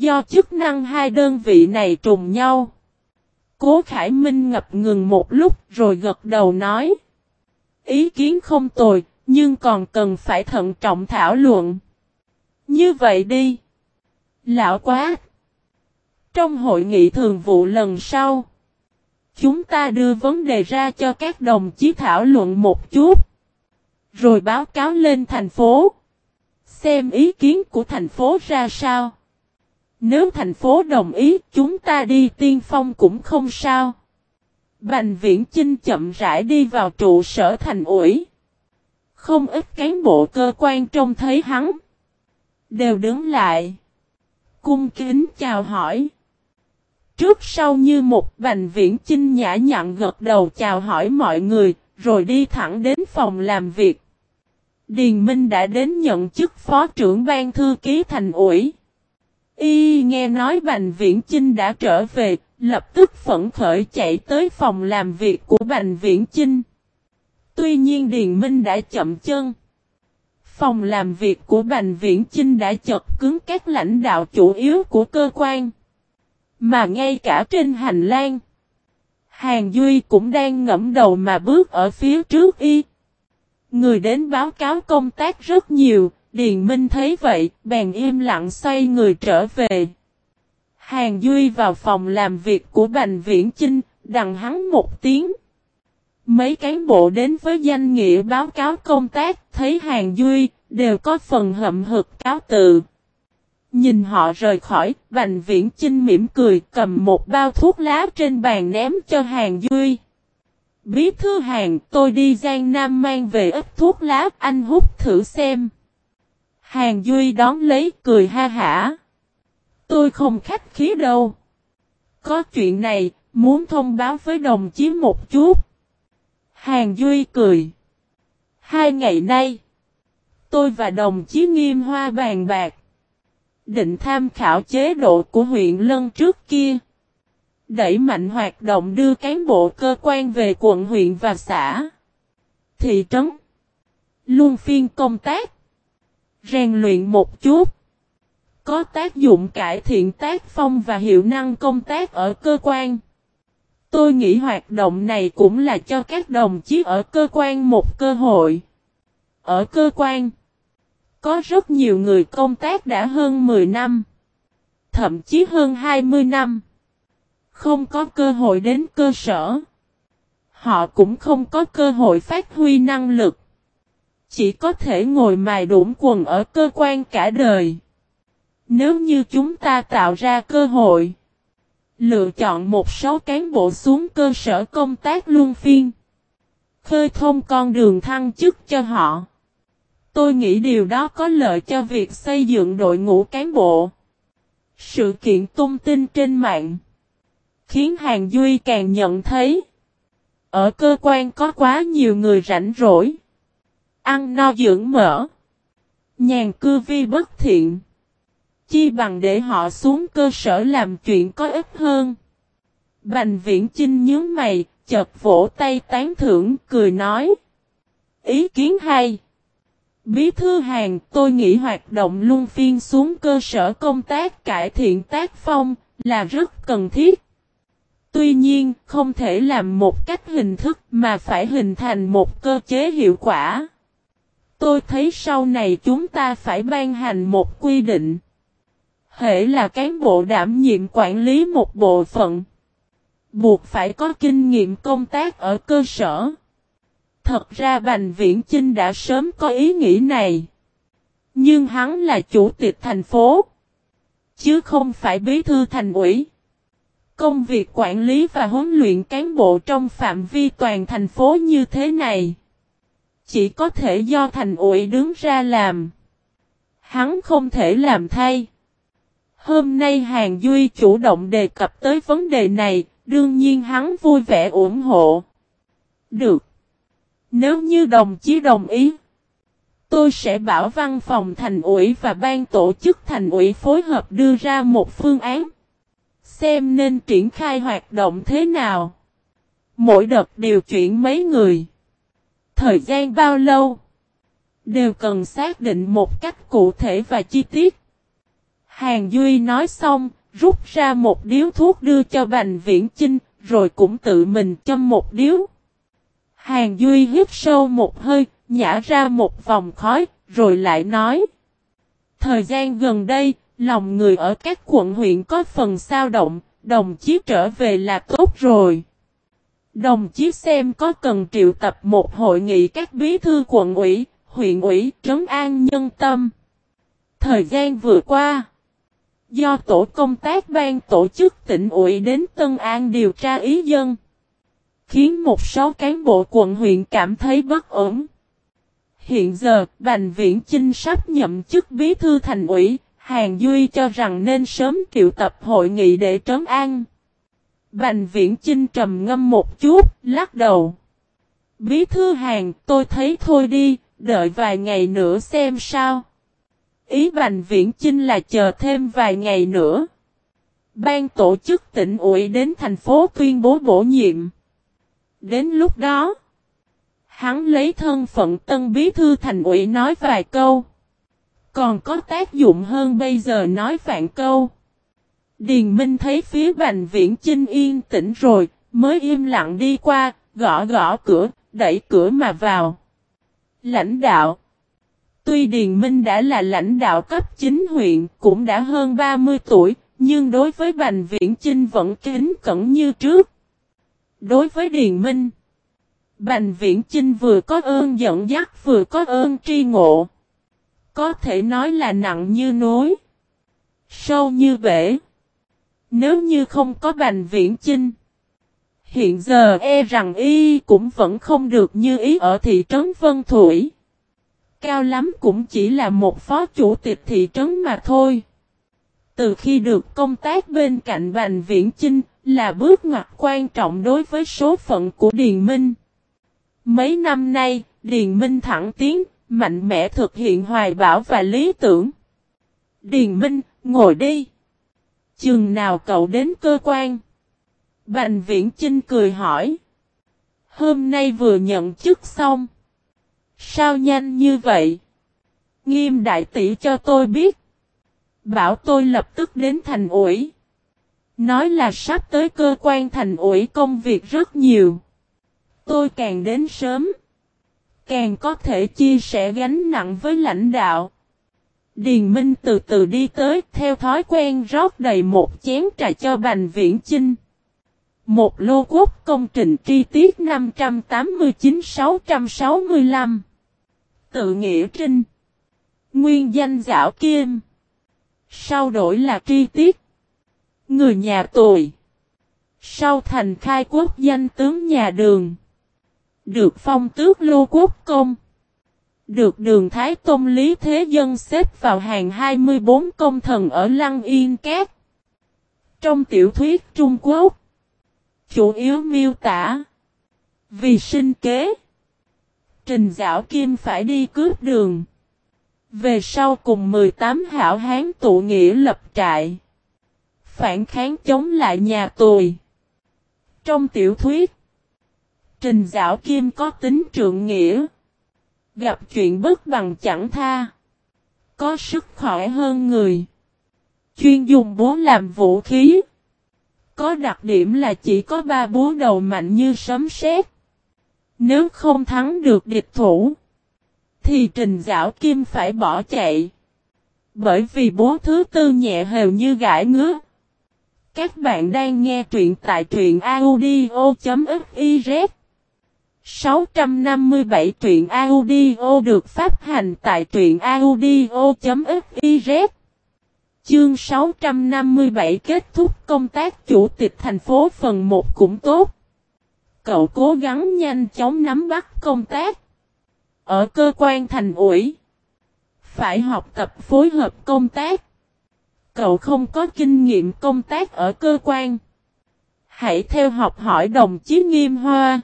Speaker 1: Do chức năng hai đơn vị này trùng nhau. Cố Khải Minh ngập ngừng một lúc rồi gật đầu nói. Ý kiến không tồi, nhưng còn cần phải thận trọng thảo luận. Như vậy đi. Lão quá. Trong hội nghị thường vụ lần sau. Chúng ta đưa vấn đề ra cho các đồng chí thảo luận một chút. Rồi báo cáo lên thành phố. Xem ý kiến của thành phố ra sao. Nếu thành phố đồng ý chúng ta đi tiên phong cũng không sao. Bành viễn Chinh chậm rãi đi vào trụ sở thành ủi. Không ít cán bộ cơ quan trông thấy hắn. Đều đứng lại. Cung kính chào hỏi. Trước sau như một bành viễn Chinh nhã nhặn gật đầu chào hỏi mọi người, rồi đi thẳng đến phòng làm việc. Điền Minh đã đến nhận chức phó trưởng ban thư ký thành ủi. Y nghe nói Bành Viễn Chinh đã trở về, lập tức phẫn khởi chạy tới phòng làm việc của Bành Viễn Chinh. Tuy nhiên Điền Minh đã chậm chân. Phòng làm việc của Bành Viễn Chinh đã chật cứng các lãnh đạo chủ yếu của cơ quan. Mà ngay cả trên hành lang, Hàng Duy cũng đang ngẫm đầu mà bước ở phía trước y. Người đến báo cáo công tác rất nhiều, Điền Minh thấy vậy, bèn im lặng xoay người trở về. Hàng Duy vào phòng làm việc của Bành Viễn Chinh, đằng hắn một tiếng. Mấy cán bộ đến với danh nghĩa báo cáo công tác, thấy Hàng Duy, đều có phần hậm hực cáo tự. Nhìn họ rời khỏi, Bành Viễn Chinh mỉm cười cầm một bao thuốc lá trên bàn ném cho Hàng Duy. Bí thư hàng, tôi đi Giang Nam mang về ít thuốc lá, anh hút thử xem. Hàng Duy đón lấy cười ha hả. Tôi không khách khí đâu. Có chuyện này, muốn thông báo với đồng chí một chút. Hàng Duy cười. Hai ngày nay, tôi và đồng chí Nghiêm Hoa bàn bạc. Định tham khảo chế độ của huyện Lân trước kia. Đẩy mạnh hoạt động đưa cán bộ cơ quan về quận huyện và xã. Thị trấn. Luôn phiên công tác. Rèn luyện một chút. Có tác dụng cải thiện tác phong và hiệu năng công tác ở cơ quan. Tôi nghĩ hoạt động này cũng là cho các đồng chí ở cơ quan một cơ hội. ở cơ quan. Có rất nhiều người công tác đã hơn 10 năm. Thậm chí hơn 20 năm. Không có cơ hội đến cơ sở. Họ cũng không có cơ hội phát huy năng lực. Chỉ có thể ngồi mài đũng quần ở cơ quan cả đời. Nếu như chúng ta tạo ra cơ hội. Lựa chọn một số cán bộ xuống cơ sở công tác luân phiên. Khơi thông con đường thăng chức cho họ. Tôi nghĩ điều đó có lợi cho việc xây dựng đội ngũ cán bộ. Sự kiện tung tin trên mạng khiến Hàng Duy càng nhận thấy ở cơ quan có quá nhiều người rảnh rỗi, ăn no dưỡng mỡ, nhàn cư vi bất thiện. Chi bằng để họ xuống cơ sở làm chuyện có ích hơn. Bành viễn Chinh nhớ mày, chợt vỗ tay tán thưởng, cười nói. Ý kiến hay. Bí thư hàng, tôi nghĩ hoạt động luân phiên xuống cơ sở công tác cải thiện tác phong, là rất cần thiết. Tuy nhiên, không thể làm một cách hình thức mà phải hình thành một cơ chế hiệu quả. Tôi thấy sau này chúng ta phải ban hành một quy định. Hệ là cán bộ đảm nhiệm quản lý một bộ phận. Buộc phải có kinh nghiệm công tác ở cơ sở. Thật ra Bành Viễn Chinh đã sớm có ý nghĩ này. Nhưng hắn là chủ tịch thành phố. Chứ không phải bí thư thành ủy. Công việc quản lý và huấn luyện cán bộ trong phạm vi toàn thành phố như thế này. Chỉ có thể do thành ủy đứng ra làm. Hắn không thể làm thay. Hôm nay Hàng Duy chủ động đề cập tới vấn đề này, đương nhiên hắn vui vẻ ủng hộ. Được. Nếu như đồng chí đồng ý, tôi sẽ bảo văn phòng thành ủy và ban tổ chức thành ủy phối hợp đưa ra một phương án. Xem nên triển khai hoạt động thế nào. Mỗi đợt điều chuyển mấy người. Thời gian bao lâu? Đều cần xác định một cách cụ thể và chi tiết. Hàng Duy nói xong, rút ra một điếu thuốc đưa cho Bành Viễn Chinh, rồi cũng tự mình châm một điếu. Hàng Duy hít sâu một hơi, nhả ra một vòng khói, rồi lại nói. Thời gian gần đây, lòng người ở các quận huyện có phần sao động, đồng chí trở về là tốt rồi. Đồng chí xem có cần triệu tập một hội nghị các bí thư quận ủy, huyện ủy, trấn an nhân tâm. Thời gian vừa qua, do tổ công tác ban tổ chức tỉnh ủy đến Tân An điều tra ý dân, khiến một số cán bộ quận huyện cảm thấy bất ổn. Hiện giờ, Bành Viễn Chinh sắp nhậm chức bí thư thành ủy, Hàng Duy cho rằng nên sớm triệu tập hội nghị để trấn an. Bành Viễn Chinh trầm ngâm một chút, lắc đầu. Bí thư hàng, tôi thấy thôi đi, đợi vài ngày nữa xem sao. Ý Bành Viễn Chinh là chờ thêm vài ngày nữa. Ban tổ chức tỉnh ủy đến thành phố tuyên bố bổ nhiệm. Đến lúc đó, hắn lấy thân phận tân bí thư thành ủy nói vài câu. Còn có tác dụng hơn bây giờ nói vạn câu. Điền Minh thấy phía Bành Viễn Chinh yên tĩnh rồi, mới im lặng đi qua, gõ gõ cửa, đẩy cửa mà vào. Lãnh đạo Tuy Điền Minh đã là lãnh đạo cấp chính huyện, cũng đã hơn 30 tuổi, nhưng đối với Bành Viễn Chinh vẫn kính cẩn như trước. Đối với Điền Minh, Bành Viễn Chinh vừa có ơn dẫn dắt vừa có ơn tri ngộ. Có thể nói là nặng như núi, sâu như bể. Nếu như không có Bành Viễn Chinh, hiện giờ e rằng y cũng vẫn không được như ý ở thị trấn Vân Thủy. Cao lắm cũng chỉ là một phó chủ tịch thị trấn mà thôi. Từ khi được công tác bên cạnh Bành Viễn Chinh là bước ngoặt quan trọng đối với số phận của Điền Minh. Mấy năm nay, Điền Minh thẳng tiến, mạnh mẽ thực hiện hoài bão và lý tưởng. Điền Minh, ngồi đi. Chừng nào cậu đến cơ quan? Bành Viễn Chinh cười hỏi. Hôm nay vừa nhận chức xong. Sao nhanh như vậy? Nghiêm đại tỷ cho tôi biết. Bảo tôi lập tức đến thành ủi. Nói là sắp tới cơ quan thành ủi công việc rất nhiều. Tôi càng đến sớm. càng có thể chia sẻ gánh nặng với lãnh đạo. Điền Minh từ từ đi tới, theo thói quen rót đầy một chén trà cho Bành Viễn Chinh. Một lô quốc công trình tri tiết 589-665 Tự nghĩa trinh. Nguyên danh Giảo Kim. Sau đổi là tri tiết. Người nhà tuổi Sau thành khai quốc danh tướng nhà đường. Được phong tước lô quốc công. Được đường Thái Tôn Lý Thế Dân xếp vào hàng 24 công thần ở Lăng Yên Cát Trong tiểu thuyết Trung Quốc, Chủ yếu miêu tả. Vì sinh kế. Trình Giảo Kim phải đi cướp đường. Về sau cùng 18 hảo hán tụ nghĩa lập trại. Phản kháng chống lại nhà tùy. Trong tiểu thuyết. Trình Giảo Kim có tính trượng nghĩa. Gặp chuyện bất bằng chẳng tha. Có sức khỏe hơn người. Chuyên dùng búa làm vũ khí. Có đặc điểm là chỉ có ba búa đầu mạnh như sấm sét. Nếu không thắng được địch thủ, thì trình giảo kim phải bỏ chạy. Bởi vì bố thứ tư nhẹ hều như gãi ngứa. Các bạn đang nghe truyện tại truyện audio.fif 657 truyện audio được phát hành tại truyện audio.fiz Chương 657 kết thúc công tác chủ tịch thành phố phần 1 cũng tốt. Cậu cố gắng nhanh chóng nắm bắt công tác. Ở cơ quan thành ủy. Phải học tập phối hợp công tác. Cậu không có kinh nghiệm công tác ở cơ quan. Hãy theo học hỏi đồng chí Nghiêm Hoa.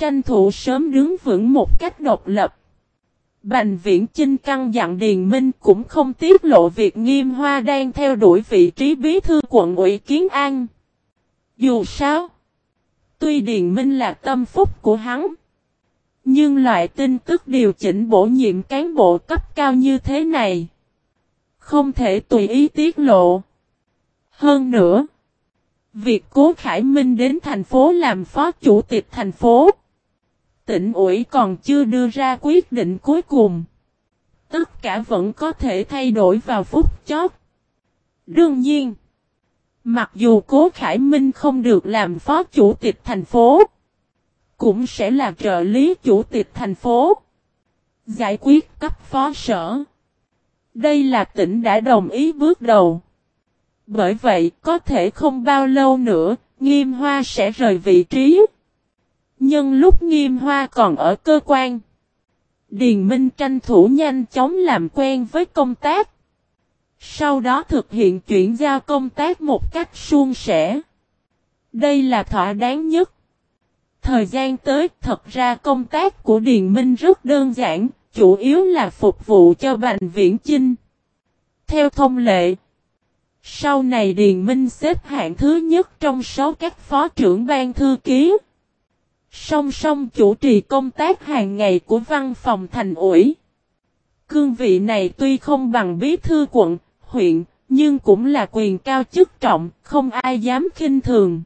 Speaker 1: Tranh thủ sớm đứng vững một cách độc lập. Bành viễn Chinh căn dặn Điền Minh cũng không tiết lộ việc Nghiêm Hoa đang theo đuổi vị trí bí thư quận ủy Kiến An. Dù sao, tuy Điền Minh là tâm phúc của hắn, nhưng loại tin tức điều chỉnh bổ nhiệm cán bộ cấp cao như thế này, không thể tùy ý tiết lộ. Hơn nữa, việc Cố Khải Minh đến thành phố làm phó chủ tịch thành phố, tỉnh ủy còn chưa đưa ra quyết định cuối cùng. Tất cả vẫn có thể thay đổi vào phút chót. Đương nhiên, mặc dù Cố Khải Minh không được làm phó chủ tịch thành phố, cũng sẽ là trợ lý chủ tịch thành phố. Giải quyết cấp phó sở. Đây là tỉnh đã đồng ý bước đầu. Bởi vậy, có thể không bao lâu nữa, Nghiêm Hoa sẽ rời vị trí. Nhưng lúc nghiêm hoa còn ở cơ quan. Điền Minh tranh thủ nhanh chóng làm quen với công tác. Sau đó thực hiện chuyển giao công tác một cách suôn sẻ. Đây là thỏa đáng nhất. Thời gian tới thật ra công tác của Điền Minh rất đơn giản, chủ yếu là phục vụ cho Bành Viễn Chinh. Theo thông lệ, sau này Điền Minh xếp hạng thứ nhất trong số các phó trưởng ban thư ký. Song song chủ trì công tác hàng ngày của văn phòng thành ủy. Cương vị này tuy không bằng bí thư quận, huyện, nhưng cũng là quyền cao chức trọng, không ai dám khinh thường.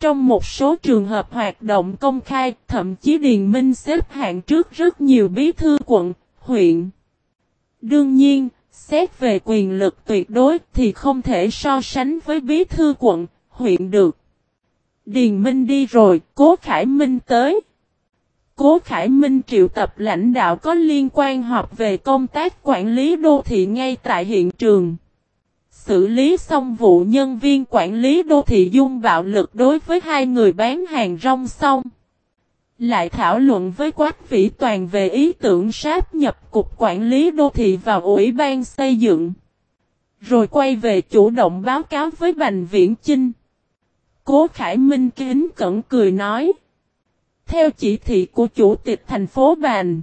Speaker 1: Trong một số trường hợp hoạt động công khai, thậm chí Điền Minh xếp hạng trước rất nhiều bí thư quận, huyện. Đương nhiên, xét về quyền lực tuyệt đối thì không thể so sánh với bí thư quận, huyện được. Điền Minh đi rồi, Cố Khải Minh tới. Cố Khải Minh triệu tập lãnh đạo có liên quan họp về công tác quản lý đô thị ngay tại hiện trường. Xử lý xong vụ nhân viên quản lý đô thị dung bạo lực đối với hai người bán hàng rong xong. Lại thảo luận với Quách Vĩ Toàn về ý tưởng sáp nhập cục quản lý đô thị vào Ủy ban xây dựng. Rồi quay về chủ động báo cáo với Bành Viễn Chinh. Cố Khải Minh kính cẩn cười nói. Theo chỉ thị của Chủ tịch thành phố bàn,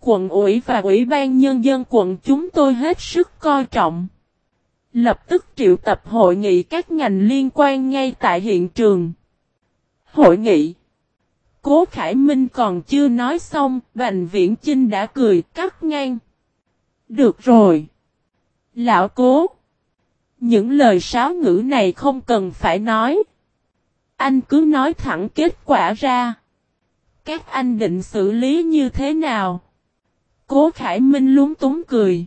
Speaker 1: quận ủy và ủy ban nhân dân quận chúng tôi hết sức coi trọng. Lập tức triệu tập hội nghị các ngành liên quan ngay tại hiện trường. Hội nghị Cố Khải Minh còn chưa nói xong, Bành Viễn Chinh đã cười cắt ngang. Được rồi. Lão Cố. Những lời sáo ngữ này không cần phải nói. Anh cứ nói thẳng kết quả ra. các anh định xử lý như thế nào? Cố Khải Minh lúng túng cười.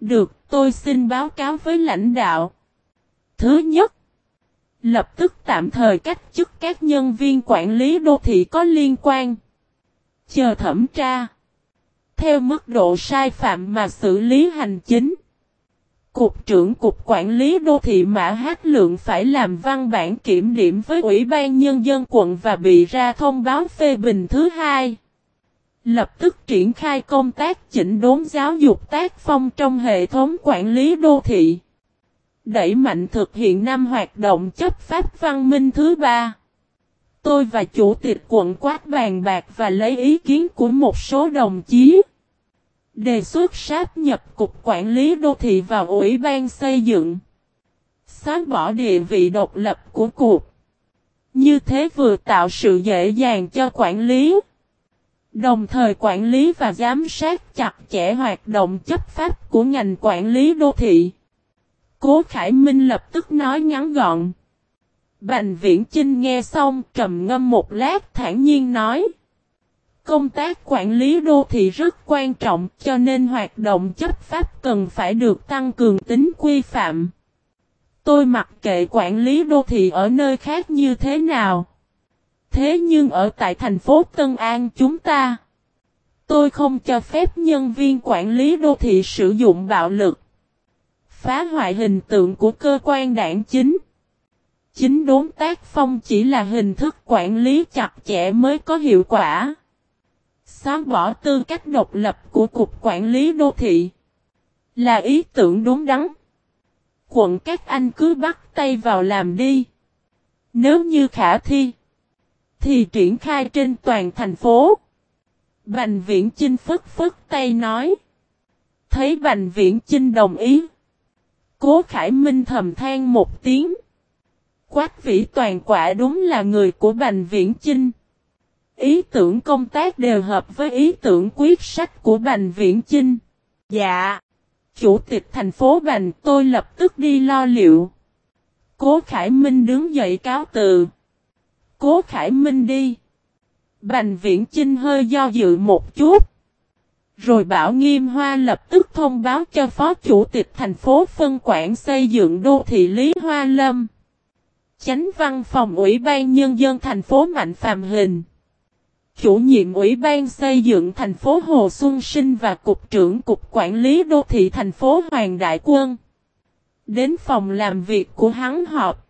Speaker 1: Được, tôi xin báo cáo với lãnh đạo. Thứ nhất, lập tức tạm thời cách chức các nhân viên quản lý đô thị có liên quan. Chờ thẩm tra. Theo mức độ sai phạm mà xử lý hành chính. Cục trưởng Cục Quản lý Đô thị Mã Hát Lượng phải làm văn bản kiểm điểm với Ủy ban Nhân dân quận và bị ra thông báo phê bình thứ hai. Lập tức triển khai công tác chỉnh đốn giáo dục tác phong trong hệ thống quản lý đô thị. Đẩy mạnh thực hiện năm hoạt động chấp pháp văn minh thứ ba. Tôi và chủ tịch quận quát bàn bạc và lấy ý kiến của một số đồng chí. Đề xuất sáp nhập Cục Quản lý Đô thị vào Ủy ban xây dựng. Xóa bỏ địa vị độc lập của Cục. Như thế vừa tạo sự dễ dàng cho quản lý. Đồng thời quản lý và giám sát chặt chẽ hoạt động chấp pháp của ngành quản lý đô thị. Cố Khải Minh lập tức nói ngắn gọn. Bành Viễn Chinh nghe xong trầm ngâm một lát thản nhiên nói. Công tác quản lý đô thị rất quan trọng cho nên hoạt động chấp pháp cần phải được tăng cường tính quy phạm. Tôi mặc kệ quản lý đô thị ở nơi khác như thế nào. Thế nhưng ở tại thành phố Tân An chúng ta, tôi không cho phép nhân viên quản lý đô thị sử dụng bạo lực, phá hoại hình tượng của cơ quan đảng chính. Chính đốn tác phong chỉ là hình thức quản lý chặt chẽ mới có hiệu quả. Xóa bỏ tư cách độc lập của Cục Quản lý Đô Thị là ý tưởng đúng đắn. Quận các anh cứ bắt tay vào làm đi. Nếu như khả thi, thì triển khai trên toàn thành phố. Bành viễn Chinh phức phức tay nói. Thấy Bành viễn Chinh đồng ý. Cố Khải Minh thầm than một tiếng. Quách vĩ toàn quả đúng là người của Bành viễn Chinh. Ý tưởng công tác đều hợp với ý tưởng quyết sách của Bành Viễn Chinh. Dạ. Chủ tịch thành phố Bành tôi lập tức đi lo liệu. Cố Khải Minh đứng dậy cáo từ. Cố Khải Minh đi. Bành Viễn Chinh hơi do dự một chút. Rồi Bảo Nghiêm Hoa lập tức thông báo cho Phó Chủ tịch thành phố phân quản xây dựng đô thị Lý Hoa Lâm. Chánh văn phòng Ủy ban Nhân dân thành phố Mạnh Phạm Hình chủ nhiệm Ủy ban xây dựng thành phố Hồ Xuân Sinh và Cục trưởng Cục Quản lý Đô thị thành phố Hoàng Đại Quân. Đến phòng làm việc của hắn họp.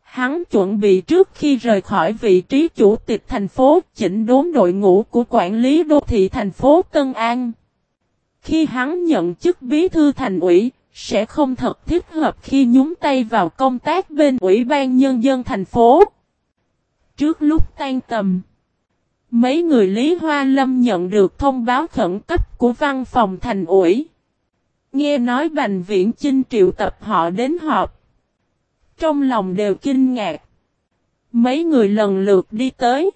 Speaker 1: Hắn chuẩn bị trước khi rời khỏi vị trí chủ tịch thành phố chỉnh đốn đội ngũ của quản lý đô thị thành phố Tân An. Khi hắn nhận chức bí thư thành ủy, sẽ không thật thích hợp khi nhúng tay vào công tác bên Ủy ban Nhân dân thành phố. Trước lúc tan tầm. Mấy người Lý Hoa Lâm nhận được thông báo khẩn cấp của văn phòng thành ủi. Nghe nói Bành Viễn Chinh triệu tập họ đến họp. Trong lòng đều kinh ngạc. Mấy người lần lượt đi tới.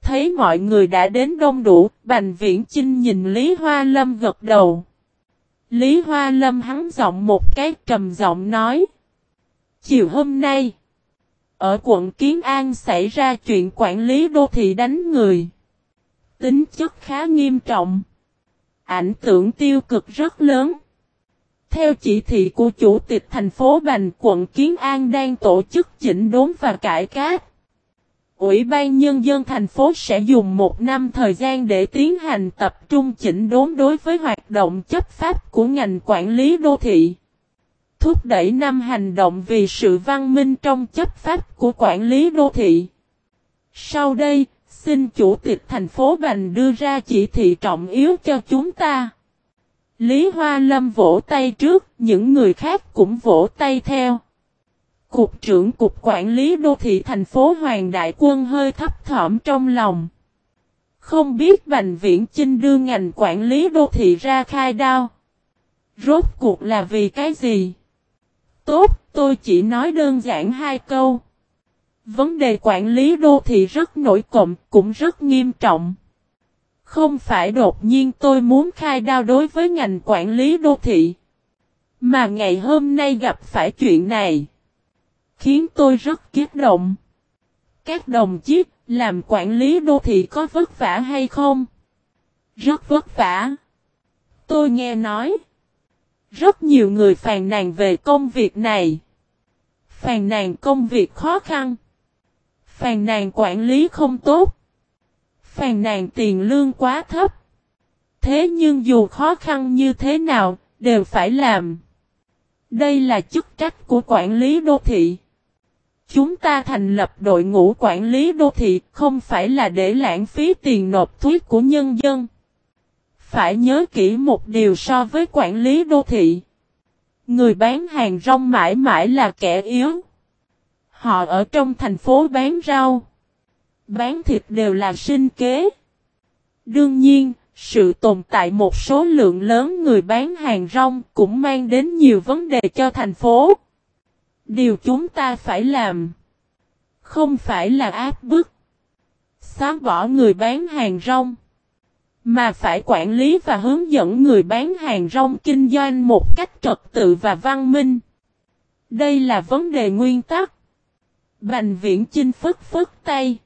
Speaker 1: Thấy mọi người đã đến đông đủ, Bành Viễn Chinh nhìn Lý Hoa Lâm gật đầu. Lý Hoa Lâm hắn giọng một cái trầm giọng nói. Chiều hôm nay, ở quận Kiến An xảy ra chuyện quản lý đô thị đánh người. Tính chất khá nghiêm trọng. Ảnh tưởng tiêu cực rất lớn. Theo chỉ thị của Chủ tịch thành phố Bành, quận Kiến An đang tổ chức chỉnh đốn và cải cát. Ủy ban Nhân dân thành phố sẽ dùng một năm thời gian để tiến hành tập trung chỉnh đốn đối với hoạt động chấp pháp của ngành quản lý đô thị thúc đẩy năm hành động vì sự văn minh trong chấp pháp của quản lý đô thị. Sau đây, xin Chủ tịch thành phố Bành đưa ra chỉ thị trọng yếu cho chúng ta. Lý Hoa Lâm vỗ tay trước, những người khác cũng vỗ tay theo. Cục trưởng Cục Quản lý Đô thị thành phố Hoàng Đại Quân hơi thấp thỏm trong lòng. Không biết Bành Viễn Chinh đưa ngành quản lý đô thị ra khai đao. Rốt cuộc là vì cái gì? Tốt, tôi chỉ nói đơn giản hai câu. Vấn đề quản lý đô thị rất nổi cộng, cũng rất nghiêm trọng. Không phải đột nhiên tôi muốn khai đao đối với ngành quản lý đô thị. Mà ngày hôm nay gặp phải chuyện này. Khiến tôi rất kiết động. các đồng chí, làm quản lý đô thị có vất vả hay không? Rất vất vả. Tôi nghe nói. Rất nhiều người phàn nàn về công việc này. Phàn nàn công việc khó khăn. Phàn nàn quản lý không tốt. Phàn nàn tiền lương quá thấp. Thế nhưng dù khó khăn như thế nào, đều phải làm. Đây là chức trách của quản lý đô thị. Chúng ta thành lập đội ngũ quản lý đô thị không phải là để lãng phí tiền nộp thuế của nhân dân. Phải nhớ kỹ một điều so với quản lý đô thị. Người bán hàng rong mãi mãi là kẻ yếu. Họ ở trong thành phố bán rau. Bán thịt đều là sinh kế. Đương nhiên, sự tồn tại một số lượng lớn người bán hàng rong cũng mang đến nhiều vấn đề cho thành phố. Điều chúng ta phải làm không phải là áp bức, xóa bỏ người bán hàng rong, mà phải quản lý và hướng dẫn người bán hàng rong kinh doanh một cách trật tự và văn minh. Đây là vấn đề nguyên tắc. Bành viễn chinh phức phức tay.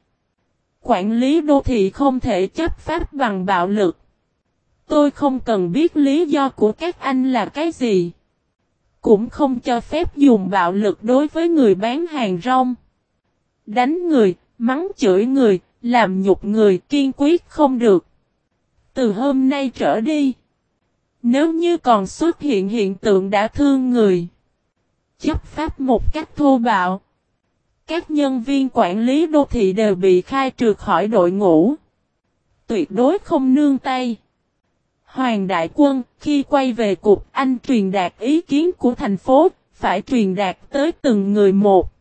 Speaker 1: Quản lý đô thị không thể chấp pháp bằng bạo lực. Tôi không cần biết lý do của các anh là cái gì. Cũng không cho phép dùng bạo lực đối với người bán hàng rong. Đánh người, mắng chửi người, làm nhục người kiên quyết không được. Từ hôm nay trở đi. Nếu như còn xuất hiện hiện tượng đã thương người. Chấp pháp một cách thô bạo. Các nhân viên quản lý đô thị đều bị khai trừ khỏi đội ngũ. Tuyệt đối không nương tay. Hoàng Đại Quân, khi quay về cục anh truyền đạt ý kiến của thành phố, phải truyền đạt tới từng người một.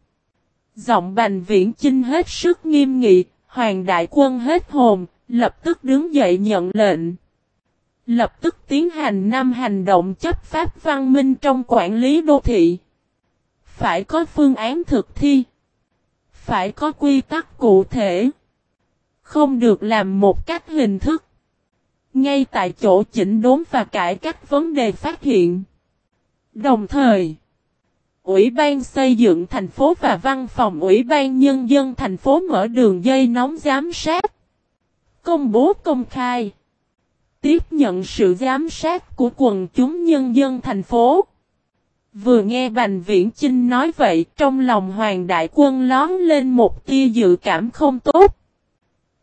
Speaker 1: Giọng bành viễn chinh hết sức nghiêm nghị, Hoàng Đại Quân hết hồn, lập tức đứng dậy nhận lệnh. Lập tức tiến hành năm hành động chấp pháp văn minh trong quản lý đô thị. Phải có phương án thực thi. Phải có quy tắc cụ thể. Không được làm một cách hình thức. Ngay tại chỗ chỉnh đốn và cải cách vấn đề phát hiện. Đồng thời, Ủy ban xây dựng thành phố và văn phòng Ủy ban Nhân dân thành phố mở đường dây nóng giám sát. Công bố công khai. Tiếp nhận sự giám sát của quần chúng nhân dân thành phố. Vừa nghe Bành Viễn Chinh nói vậy, trong lòng Hoàng Đại Quân lón lên một tia dự cảm không tốt.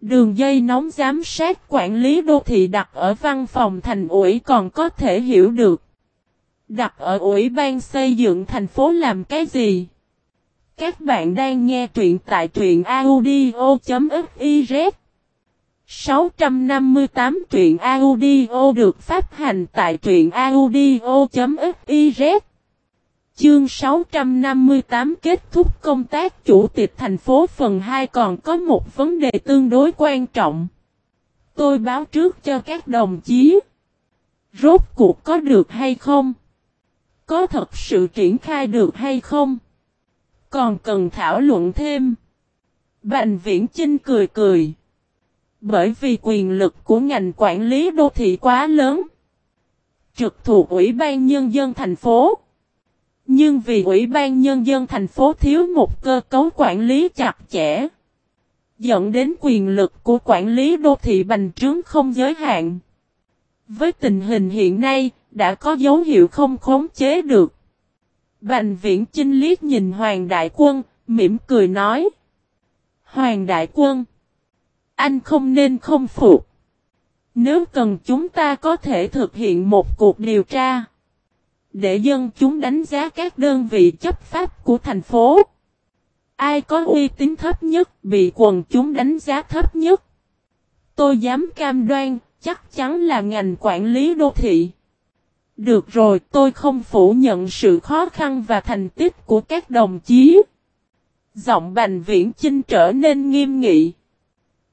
Speaker 1: Đường dây nóng giám sát quản lý đô thị đặt ở văn phòng thành ủy còn có thể hiểu được. Đặt ở Ủy ban xây dựng thành phố làm cái gì? Các bạn đang nghe truyện tại truyện audio.fif 658 truyện audio được phát hành tại truyện audio.fiz Chương 658 kết thúc công tác chủ tịch thành phố phần 2 còn có một vấn đề tương đối quan trọng. Tôi báo trước cho các đồng chí. Rốt cuộc có được hay không? Có thật sự triển khai được hay không? Còn cần thảo luận thêm. Bành viễn Chinh cười cười. Bởi vì quyền lực của ngành quản lý đô thị quá lớn. Trực thuộc Ủy ban Nhân dân thành phố. Nhưng vì Ủy ban Nhân dân thành phố thiếu một cơ cấu quản lý chặt chẽ. Dẫn đến quyền lực của quản lý đô thị bành trướng không giới hạn. Với tình hình hiện nay, đã có dấu hiệu không khống chế được. Bành viễn chinh liếc nhìn Hoàng Đại Quân, mỉm cười nói. Hoàng Đại Quân, anh không nên không phục. Nếu cần chúng ta có thể thực hiện một cuộc điều tra. Để dân chúng đánh giá các đơn vị chấp pháp của thành phố. Ai có uy tín thấp nhất bị quần chúng đánh giá thấp nhất. Tôi dám cam đoan, chắc chắn là ngành quản lý đô thị. Được rồi tôi không phủ nhận sự khó khăn và thành tích của các đồng chí. Giọng bành viễn chinh trở nên nghiêm nghị.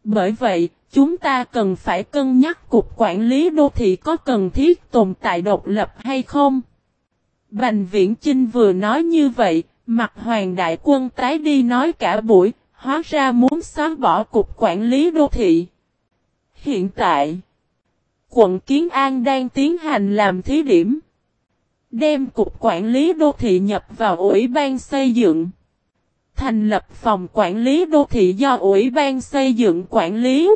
Speaker 1: Bởi vậy, chúng ta cần phải cân nhắc cục quản lý đô thị có cần thiết tồn tại độc lập hay không. Bành viễn chinh vừa nói như vậy, mặt hoàng đại quân tái đi nói cả buổi, hóa ra muốn xóa bỏ cục quản lý đô thị. Hiện tại, quận Kiến An đang tiến hành làm thí điểm. Đem cục quản lý đô thị nhập vào ủy ban xây dựng. Thành lập phòng quản lý đô thị do Ủy ban xây dựng quản lý.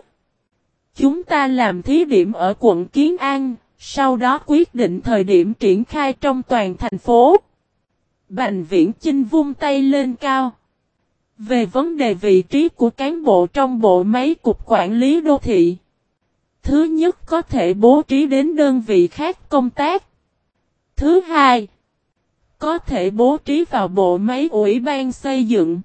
Speaker 1: Chúng ta làm thí điểm ở quận Kiến An, sau đó quyết định thời điểm triển khai trong toàn thành phố. Bành viễn Chinh vung tay lên cao. Về vấn đề vị trí của cán bộ trong bộ máy cục quản lý đô thị. Thứ nhất có thể bố trí đến đơn vị khác công tác. Thứ hai, có thể bố trí vào bộ máy ủy ban xây dựng.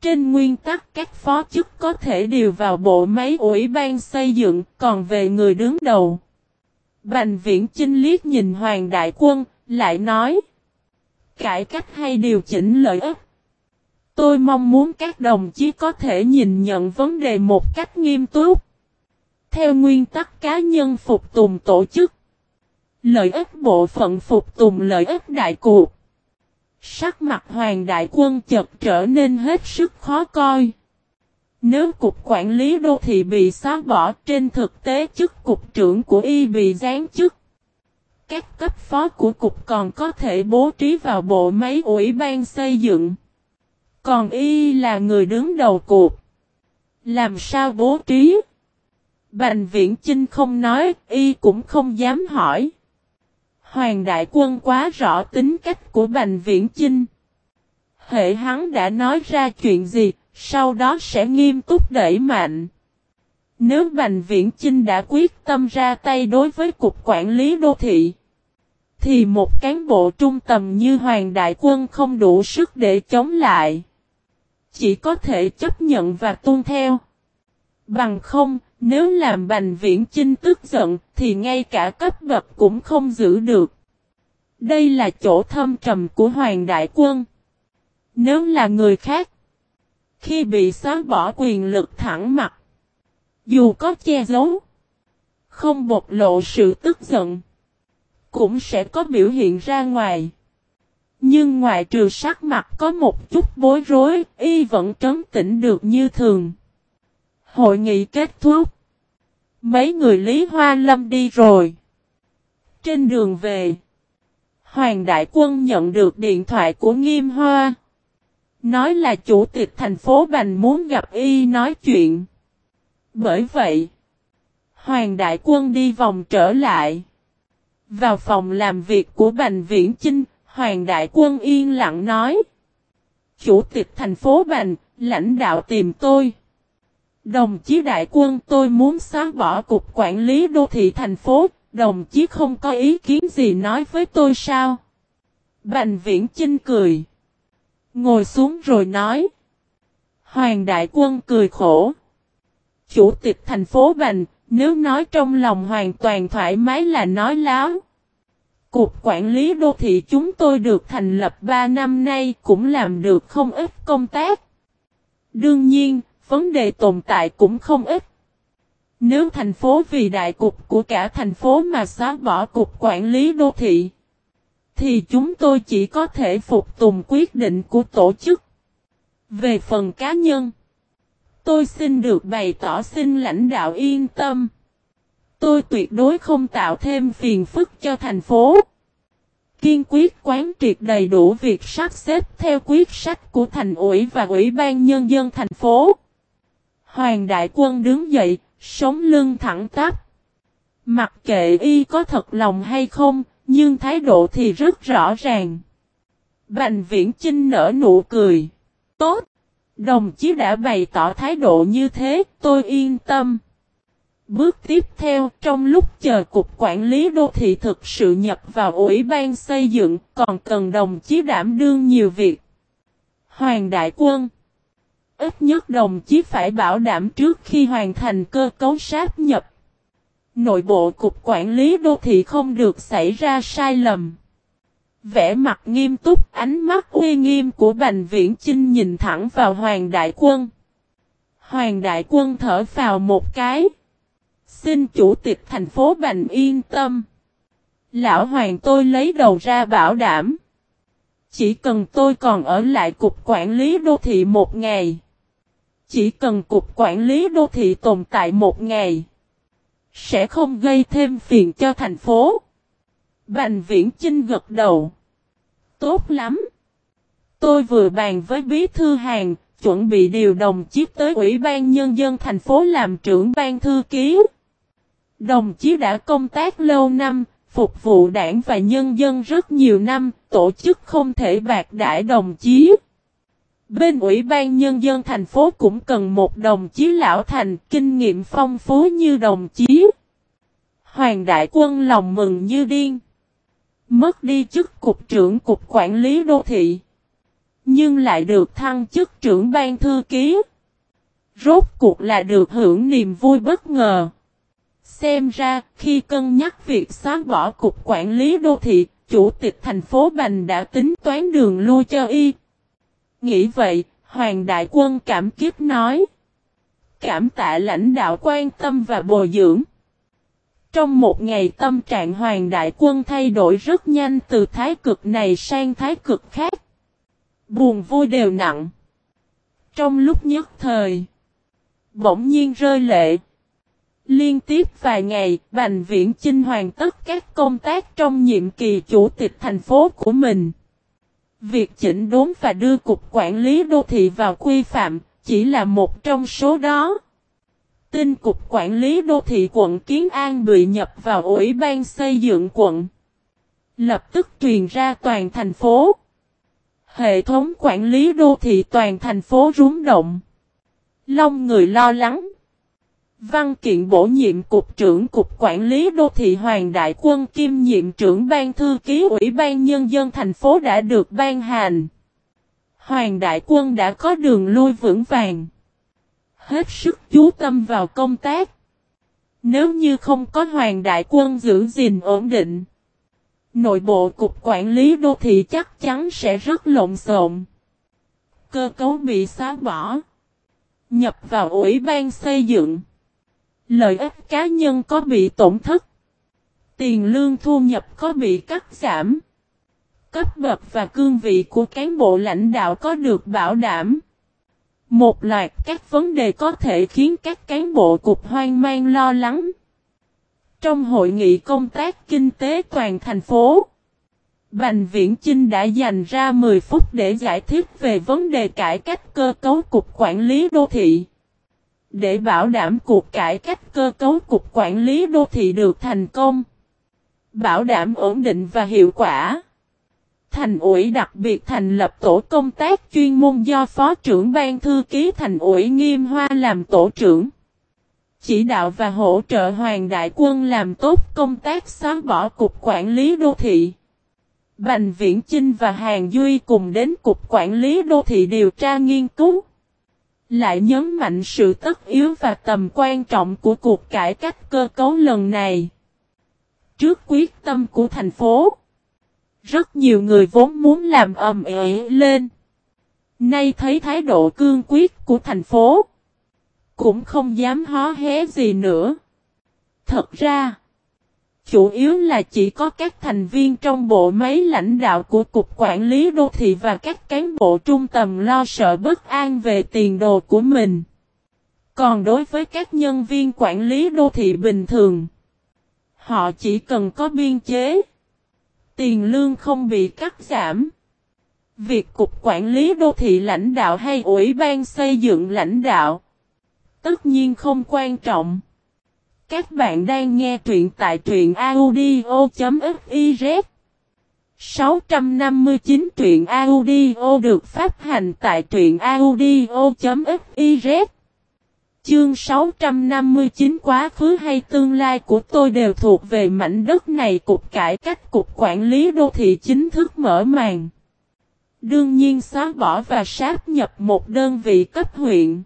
Speaker 1: Trên nguyên tắc các phó chức có thể điều vào bộ máy ủy ban xây dựng, còn về người đứng đầu. Bành viễn chinh liếc nhìn Hoàng Đại Quân, lại nói. Cải cách hay điều chỉnh lợi ích. Tôi mong muốn các đồng chí có thể nhìn nhận vấn đề một cách nghiêm túc. Theo nguyên tắc cá nhân phục tùng tổ chức. Lợi ích bộ phận phục tùng lợi ích đại cuộc. Sắc mặt hoàng đại quân chợt trở nên hết sức khó coi. Nếu cục quản lý đô thị bị xóa bỏ trên thực tế chức cục trưởng của y bị gián chức. Các cấp phó của cục còn có thể bố trí vào bộ máy ủy ban xây dựng. Còn y là người đứng đầu cục. Làm sao bố trí? Bành viễn Chinh không nói, y cũng không dám hỏi. Hoàng đại quân quá rõ tính cách của Bành Viễn Chinh. Hệ hắn đã nói ra chuyện gì, sau đó sẽ nghiêm túc đẩy mạnh. Nếu Bành Viễn Chinh đã quyết tâm ra tay đối với Cục Quản lý Đô Thị, thì một cán bộ trung tầm như Hoàng Đại Quân không đủ sức để chống lại. Chỉ có thể chấp nhận và tuân theo. Bằng không, nếu làm Bành Viễn Chinh tức giận, thì ngay cả cấp bậc cũng không giữ được. Đây là chỗ thâm trầm của Hoàng Đại Quân. Nếu là người khác, khi bị xóa bỏ quyền lực thẳng mặt, dù có che giấu, không bộc lộ sự tức giận, cũng sẽ có biểu hiện ra ngoài. Nhưng ngoài trừ sắc mặt có một chút bối rối, y vẫn trấn tĩnh được như thường. Hội nghị kết thúc. Mấy người Lý Hoa Lâm đi rồi. Trên đường về, Hoàng Đại Quân nhận được điện thoại của Nghiêm Hoa. Nói là chủ tịch thành phố Bành muốn gặp y nói chuyện. Bởi vậy, Hoàng Đại Quân đi vòng trở lại. Vào phòng làm việc của Bành Viễn Chinh, Hoàng Đại Quân yên lặng nói. Chủ tịch thành phố Bành, lãnh đạo tìm tôi. Đồng chí đại quân tôi muốn xóa bỏ cục quản lý đô thị thành phố, đồng chí không có ý kiến gì nói với tôi sao? Bành viễn Trinh cười. Ngồi xuống rồi nói. Hoàng đại quân cười khổ. Chủ tịch thành phố Bành, nếu nói trong lòng hoàn toàn thoải mái là nói láo. Cục quản lý đô thị chúng tôi được thành lập 3 năm nay cũng làm được không ít công tác. Đương nhiên, vấn đề tồn tại cũng không ít. Nếu thành phố vì đại cục của cả thành phố mà xóa bỏ cục quản lý đô thị, thì chúng tôi chỉ có thể phục tùng quyết định của tổ chức. Về phần cá nhân, tôi xin được bày tỏ xin lãnh đạo yên tâm. Tôi tuyệt đối không tạo thêm phiền phức cho thành phố. Kiên quyết quán triệt đầy đủ việc sắp xếp theo quyết sách của thành ủy và ủy ban nhân dân thành phố. Hoàng đại quân đứng dậy, sống lưng thẳng tắp. Mặc kệ y có thật lòng hay không, nhưng thái độ thì rất rõ ràng. Bành viễn Trinh nở nụ cười. Tốt! Đồng chí đã bày tỏ thái độ như thế, tôi yên tâm. Bước tiếp theo, trong lúc chờ Cục Quản lý Đô thị thực sự nhập vào Ủy ban xây dựng, còn cần đồng chí đảm đương nhiều việc. Hoàng Đại Quân Ít nhất đồng chí phải bảo đảm trước khi hoàn thành cơ cấu sáp nhập. Nội bộ cục quản lý đô thị không được xảy ra sai lầm. Vẽ mặt nghiêm túc, ánh mắt uy nghiêm của Bành Viễn Chinh nhìn thẳng vào Hoàng Đại Quân. Hoàng Đại Quân thở vào một cái. Xin chủ tịch thành phố Bành yên tâm. Lão Hoàng tôi lấy đầu ra bảo đảm. Chỉ cần tôi còn ở lại cục quản lý đô thị một ngày. Chỉ cần cục quản lý đô thị tồn tại một ngày. Sẽ không gây thêm phiền cho thành phố. Bành viễn Chinh gật đầu. Tốt lắm. tôi vừa bàn với bí thư hàng, chuẩn bị điều đồng chí tới Ủy ban Nhân dân thành phố làm trưởng ban thư ký. Đồng chí đã công tác lâu năm, phục vụ đảng và nhân dân rất nhiều năm, tổ chức không thể bạc đãi đồng chí. Bên Ủy ban Nhân dân thành phố cũng cần một đồng chí lão thành kinh nghiệm phong phú như đồng chí. Hoàng Đại Quân lòng mừng như điên. Mất đi chức cục trưởng cục quản lý đô thị. Nhưng lại được thăng chức trưởng ban thư ký. Rốt cuộc là được hưởng niềm vui bất ngờ. Xem ra, khi cân nhắc việc xóa bỏ cục quản lý đô thị, chủ tịch thành phố Bành đã tính toán đường lui cho y. Nghĩ vậy, Hoàng Đại Quân cảm kiếp nói. Cảm tạ lãnh đạo quan tâm và bồi dưỡng. Trong một ngày tâm trạng Hoàng Đại Quân thay đổi rất nhanh từ thái cực này sang thái cực khác. Buồn vui đều nặng. Trong lúc nhất thời, bỗng nhiên rơi lệ. Liên tiếp vài ngày, Bành Viễn Chinh hoàn tất các công tác trong nhiệm kỳ chủ tịch thành phố của mình. Việc chỉnh đốn và đưa Cục Quản lý Đô thị vào quy phạm, chỉ là một trong số đó. Tin Cục Quản lý Đô thị quận Kiến An bị nhập vào Ủy ban xây dựng quận. Lập tức truyền ra toàn thành phố. Hệ thống quản lý đô thị toàn thành phố rúng động. Long người lo lắng. Văn kiện bổ nhiệm Cục trưởng Cục Quản lý Đô thị Hoàng Đại Quân Kim nhiệm trưởng ban thư ký Ủy ban Nhân dân thành phố đã được ban hành. Hoàng Đại Quân đã có đường lui vững vàng. Hết sức chú tâm vào công tác. Nếu như không có Hoàng Đại Quân giữ gìn ổn định. Nội bộ Cục Quản lý Đô thị chắc chắn sẽ rất lộn xộn. Cơ cấu bị xóa bỏ. Nhập vào Ủy ban xây dựng. Lợi ích cá nhân có bị tổn thất. Tiền lương thu nhập có bị cắt giảm. Cấp bậc và cương vị của cán bộ lãnh đạo có được bảo đảm. Một loạt các vấn đề có thể khiến các cán bộ cục hoang mang lo lắng. Trong hội nghị công tác kinh tế toàn thành phố, Bành Viễn Chinh đã dành ra 10 phút để giải thích về vấn đề cải cách cơ cấu cục quản lý đô thị. Để bảo đảm cuộc cải cách cơ cấu cục quản lý đô thị được thành công. Bảo đảm ổn định và hiệu quả. Thành ủy đặc biệt thành lập tổ công tác chuyên môn do Phó trưởng ban thư ký Thành ủy Nghiêm Hoa làm tổ trưởng. Chỉ đạo và hỗ trợ Hoàng Đại Quân làm tốt công tác xóa bỏ cục quản lý đô thị. Bành Viễn Chinh và Hàng Duy cùng đến Cục Quản lý Đô thị điều tra nghiên cứu. Lại nhấn mạnh sự tất yếu và tầm quan trọng của cuộc cải cách cơ cấu lần này. Trước quyết tâm của thành phố, rất nhiều người vốn muốn làm ầm ĩ lên. Nay thấy thái độ cương quyết của thành phố, cũng không dám hó hé gì nữa. Thật ra, chủ yếu là chỉ có các thành viên trong bộ máy lãnh đạo của Cục Quản lý Đô thị và các cán bộ trung tầm lo sợ bất an về tiền đồ của mình. Còn đối với các nhân viên quản lý đô thị bình thường, họ chỉ cần có biên chế, tiền lương không bị cắt giảm. Việc Cục Quản lý Đô thị lãnh đạo hay Ủy ban xây dựng lãnh đạo, tất nhiên không quan trọng. Các bạn đang nghe truyện tại truyện audio.fiz 659 truyện audio được phát hành tại truyện audio.fiz Chương 659 quá khứ hay tương lai của tôi đều thuộc về mảnh đất này Cục cải cách Cục Quản lý Đô thị chính thức mở màn. Đương nhiên xóa bỏ và sáp nhập một đơn vị cấp huyện.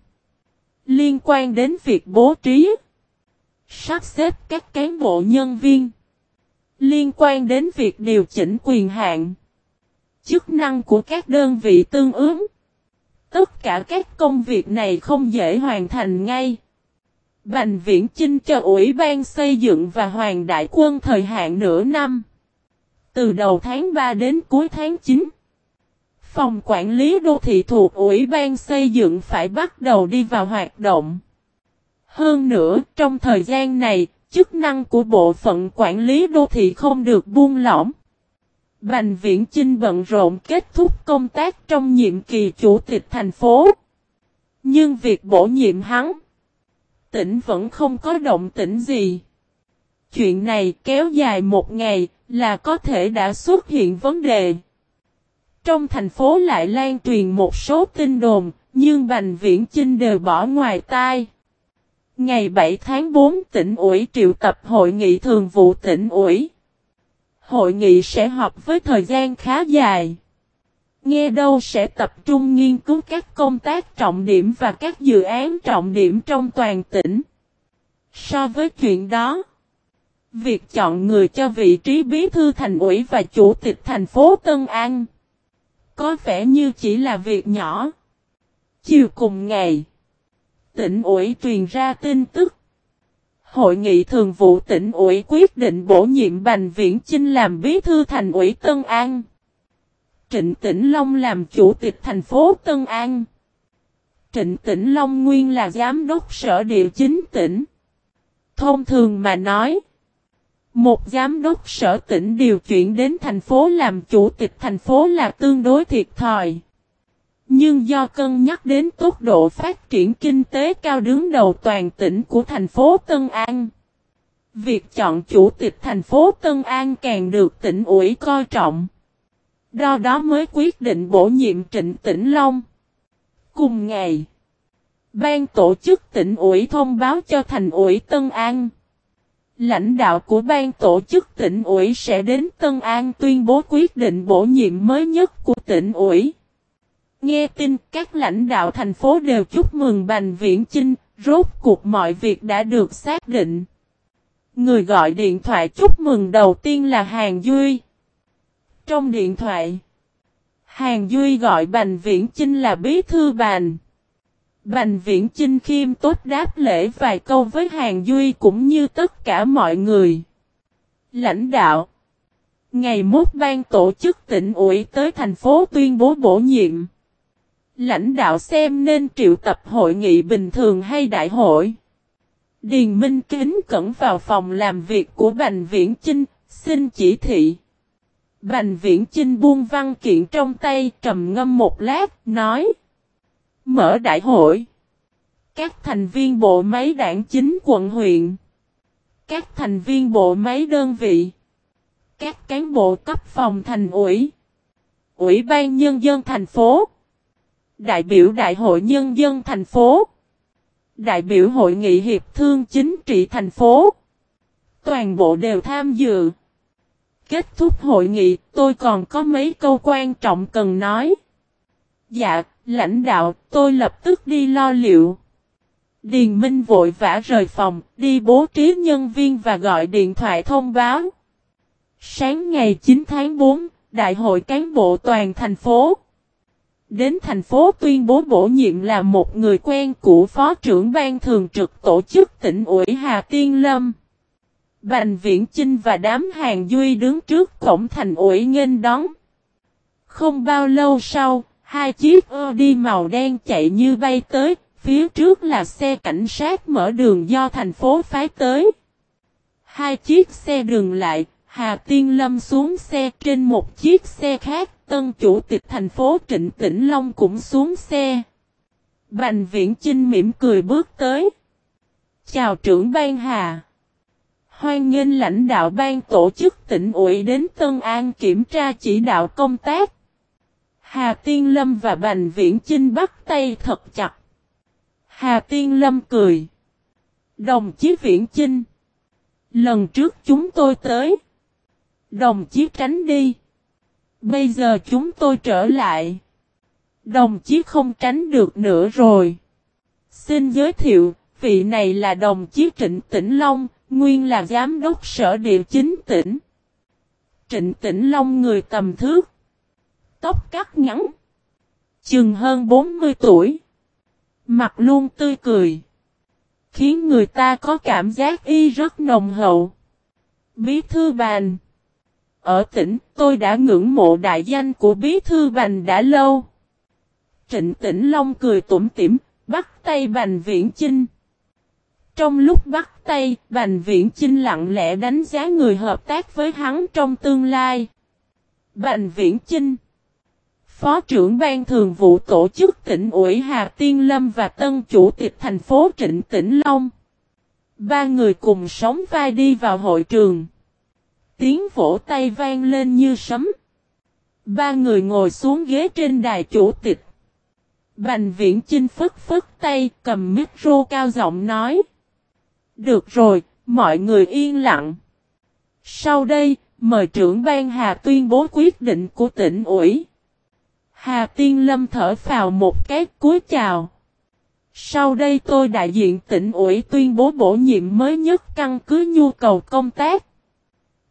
Speaker 1: Liên quan đến việc bố trí Sắp xếp các cán bộ nhân viên. Liên quan đến việc điều chỉnh quyền hạn. Chức năng của các đơn vị tương ứng. Tất cả các công việc này không dễ hoàn thành ngay. Bành viễn chinh cho Ủy ban xây dựng và Hoàng Đại quân thời hạn nửa năm. Từ đầu tháng 3 đến cuối tháng 9. Phòng quản lý đô thị thuộc Ủy ban xây dựng phải bắt đầu đi vào hoạt động. Hơn nữa, trong thời gian này, chức năng của bộ phận quản lý đô thị không được buông lỏng. Bành Viễn Chinh bận rộn kết thúc công tác trong nhiệm kỳ chủ tịch thành phố. Nhưng việc bổ nhiệm hắn, tỉnh vẫn không có động tĩnh gì. Chuyện này kéo dài một ngày là có thể đã xuất hiện vấn đề. Trong thành phố lại lan truyền một số tin đồn, nhưng Bành Viễn Chinh đều bỏ ngoài tai. Ngày 7 tháng 4 tỉnh ủy triệu tập hội nghị thường vụ tỉnh ủy. Hội nghị sẽ họp với thời gian khá dài. Nghe đâu sẽ tập trung nghiên cứu các công tác trọng điểm và các dự án trọng điểm trong toàn tỉnh. So với chuyện đó, việc chọn người cho vị trí bí thư thành ủy và chủ tịch thành phố Tân An có vẻ như chỉ là việc nhỏ. Chiều cùng ngày, tỉnh ủy truyền ra tin tức. Hội nghị thường vụ tỉnh ủy quyết định bổ nhiệm Bành Viễn Chinh làm bí thư thành ủy Tân An. Trịnh Tĩnh Long làm chủ tịch thành phố Tân An. Trịnh Tĩnh Long nguyên là giám đốc sở địa chính tỉnh. Thông thường mà nói, một giám đốc sở tỉnh điều chuyển đến thành phố làm chủ tịch thành phố là tương đối thiệt thòi. Nhưng do cân nhắc đến tốc độ phát triển kinh tế cao đứng đầu toàn tỉnh của thành phố Tân An. Việc chọn chủ tịch thành phố Tân An càng được tỉnh ủy coi trọng. Do đó mới quyết định bổ nhiệm Trịnh Tĩnh Long. Cùng ngày, ban tổ chức tỉnh ủy thông báo cho thành ủy Tân An. Lãnh đạo của ban tổ chức tỉnh ủy sẽ đến Tân An tuyên bố quyết định bổ nhiệm mới nhất của tỉnh ủy. Nghe tin các lãnh đạo thành phố đều chúc mừng Bành Viễn Chinh, rốt cuộc mọi việc đã được xác định. Người gọi điện thoại chúc mừng đầu tiên là Hàng Duy. Trong điện thoại, Hàng Duy gọi Bành Viễn Chinh là bí thư Bành. Bành Viễn Chinh khiêm tốt đáp lễ vài câu với Hàng Duy cũng như tất cả mọi người. Lãnh đạo Ngày mốt ban tổ chức tỉnh ủy tới thành phố tuyên bố bổ nhiệm. Lãnh đạo xem nên triệu tập hội nghị bình thường hay đại hội. Điền Minh kính cẩn vào phòng làm việc của Bành Viễn Chinh, xin chỉ thị. Bành Viễn Chinh buông văn kiện trong tay trầm ngâm một lát, nói. Mở đại hội. Các thành viên bộ máy đảng chính quận huyện. Các thành viên bộ máy đơn vị. Các cán bộ cấp phòng thành ủy. Ủy ban Nhân dân thành phố. Đại biểu Đại hội Nhân dân thành phố. Đại biểu Hội nghị Hiệp thương Chính trị thành phố. Toàn bộ đều tham dự. Kết thúc hội nghị, tôi còn có mấy câu quan trọng cần nói. Dạ, lãnh đạo, tôi lập tức đi lo liệu. Điền Minh vội vã rời phòng, đi bố trí nhân viên và gọi điện thoại thông báo. Sáng ngày 9 tháng 4, Đại hội cán bộ toàn thành phố. Đến thành phố tuyên bố bổ nhiệm là một người quen của Phó trưởng ban thường trực tổ chức tỉnh ủy Hà Tiên Lâm. Bành Viễn Chinh và đám hàng Duy đứng trước cổng thành ủy nghênh đón. Không bao lâu sau, hai chiếc Audi màu đen chạy như bay tới, phía trước là xe cảnh sát mở đường do thành phố phái tới. Hai chiếc xe dừng lại, Hà Tiên Lâm xuống xe trên một chiếc xe khác, tân chủ tịch thành phố Trịnh Tĩnh Long cũng xuống xe. Bành Viễn trinh mỉm cười bước tới. Chào trưởng ban Hà. Hoan nghênh lãnh đạo ban tổ chức tỉnh ủy đến Tân An kiểm tra chỉ đạo công tác. Hà Tiên Lâm và Bành Viễn Chinh bắt tay thật chặt. Hà Tiên Lâm cười. Đồng chí Viễn Chinh. Lần trước chúng tôi tới. Đồng chí tránh đi. Bây giờ chúng tôi trở lại. Đồng chí không tránh được nữa rồi. Xin giới thiệu, vị này là đồng chí Trịnh Tĩnh Long, nguyên là giám đốc sở địa chính tỉnh. Trịnh Tĩnh Long người tầm thước. Tóc cắt ngắn. Chừng hơn 40 tuổi. Mặt luôn tươi cười. Khiến người ta có cảm giác y rất nồng hậu. Bí thư bàn. Ở tỉnh, tôi đã ngưỡng mộ đại danh của Bí Thư Bành đã lâu. Trịnh Tĩnh Long cười tủm tỉm, bắt tay Bành Viễn Chinh. Trong lúc bắt tay, Bành Viễn Chinh lặng lẽ đánh giá người hợp tác với hắn trong tương lai. Bành Viễn Chinh Phó trưởng ban thường vụ tổ chức tỉnh ủy Hà Tiên Lâm và tân chủ tịch thành phố Trịnh Tĩnh Long. Ba người cùng sống vai đi vào hội trường. Tiếng vỗ tay vang lên như sấm. Ba người ngồi xuống ghế trên đài chủ tịch. Bành viễn chinh phức phức tay cầm micro cao giọng nói. Được rồi, mọi người yên lặng. Sau đây, mời trưởng ban Hà tuyên bố quyết định của tỉnh ủy. Hà Tiên Lâm thở vào một cái cúi chào. Sau đây tôi đại diện tỉnh ủy tuyên bố bổ nhiệm mới nhất căn cứ nhu cầu công tác.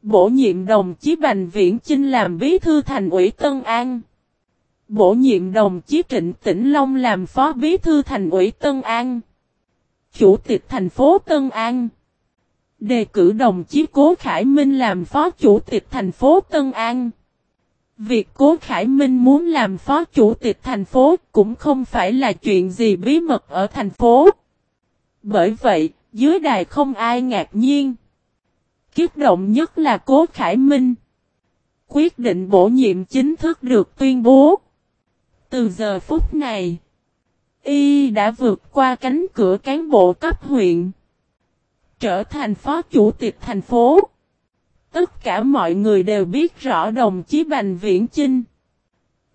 Speaker 1: Bổ nhiệm đồng chí Bành Viễn Chinh làm bí thư thành ủy Tân An. Bổ nhiệm đồng chí Trịnh Tĩnh Long làm phó bí thư thành ủy Tân An. Chủ tịch thành phố Tân An. Đề cử đồng chí Cố Khải Minh làm phó chủ tịch thành phố Tân An. Việc Cố Khải Minh muốn làm phó chủ tịch thành phố cũng không phải là chuyện gì bí mật ở thành phố. Bởi vậy, dưới đài không ai ngạc nhiên. Kiếp động nhất là Cố Khải Minh. Quyết định bổ nhiệm chính thức được tuyên bố. Từ giờ phút này, Y đã vượt qua cánh cửa cán bộ cấp huyện. Trở thành phó chủ tịch thành phố. Tất cả mọi người đều biết rõ đồng chí Bành Viễn Chinh.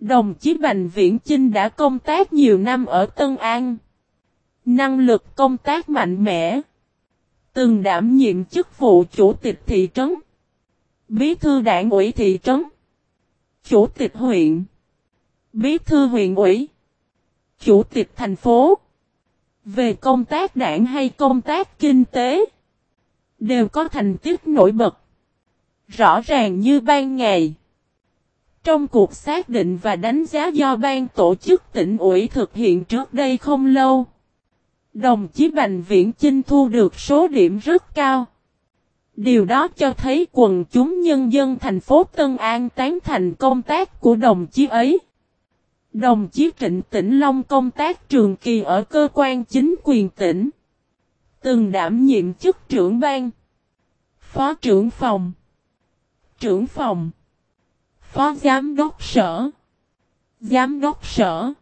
Speaker 1: Đồng chí Bành Viễn Chinh đã công tác nhiều năm ở Tân An. Năng lực công tác mạnh mẽ. Từng đảm nhiệm chức vụ chủ tịch thị trấn. Bí thư đảng ủy thị trấn. Chủ tịch huyện. Bí thư huyện ủy. Chủ tịch thành phố. Về công tác đảng hay công tác kinh tế. Đều có thành tích nổi bật. Rõ ràng như ban ngày. Trong cuộc xác định và đánh giá do ban tổ chức tỉnh ủy thực hiện trước đây không lâu. Đồng chí Bành Viễn Chinh thu được số điểm rất cao. Điều đó cho thấy quần chúng nhân dân thành phố Tân An tán thành công tác của đồng chí ấy. Đồng chí Trịnh Tĩnh Long công tác trường kỳ ở cơ quan chính quyền tỉnh. Từng đảm nhiệm chức trưởng ban, phó trưởng phòng, trưởng phòng, phó giám đốc sở, giám đốc sở.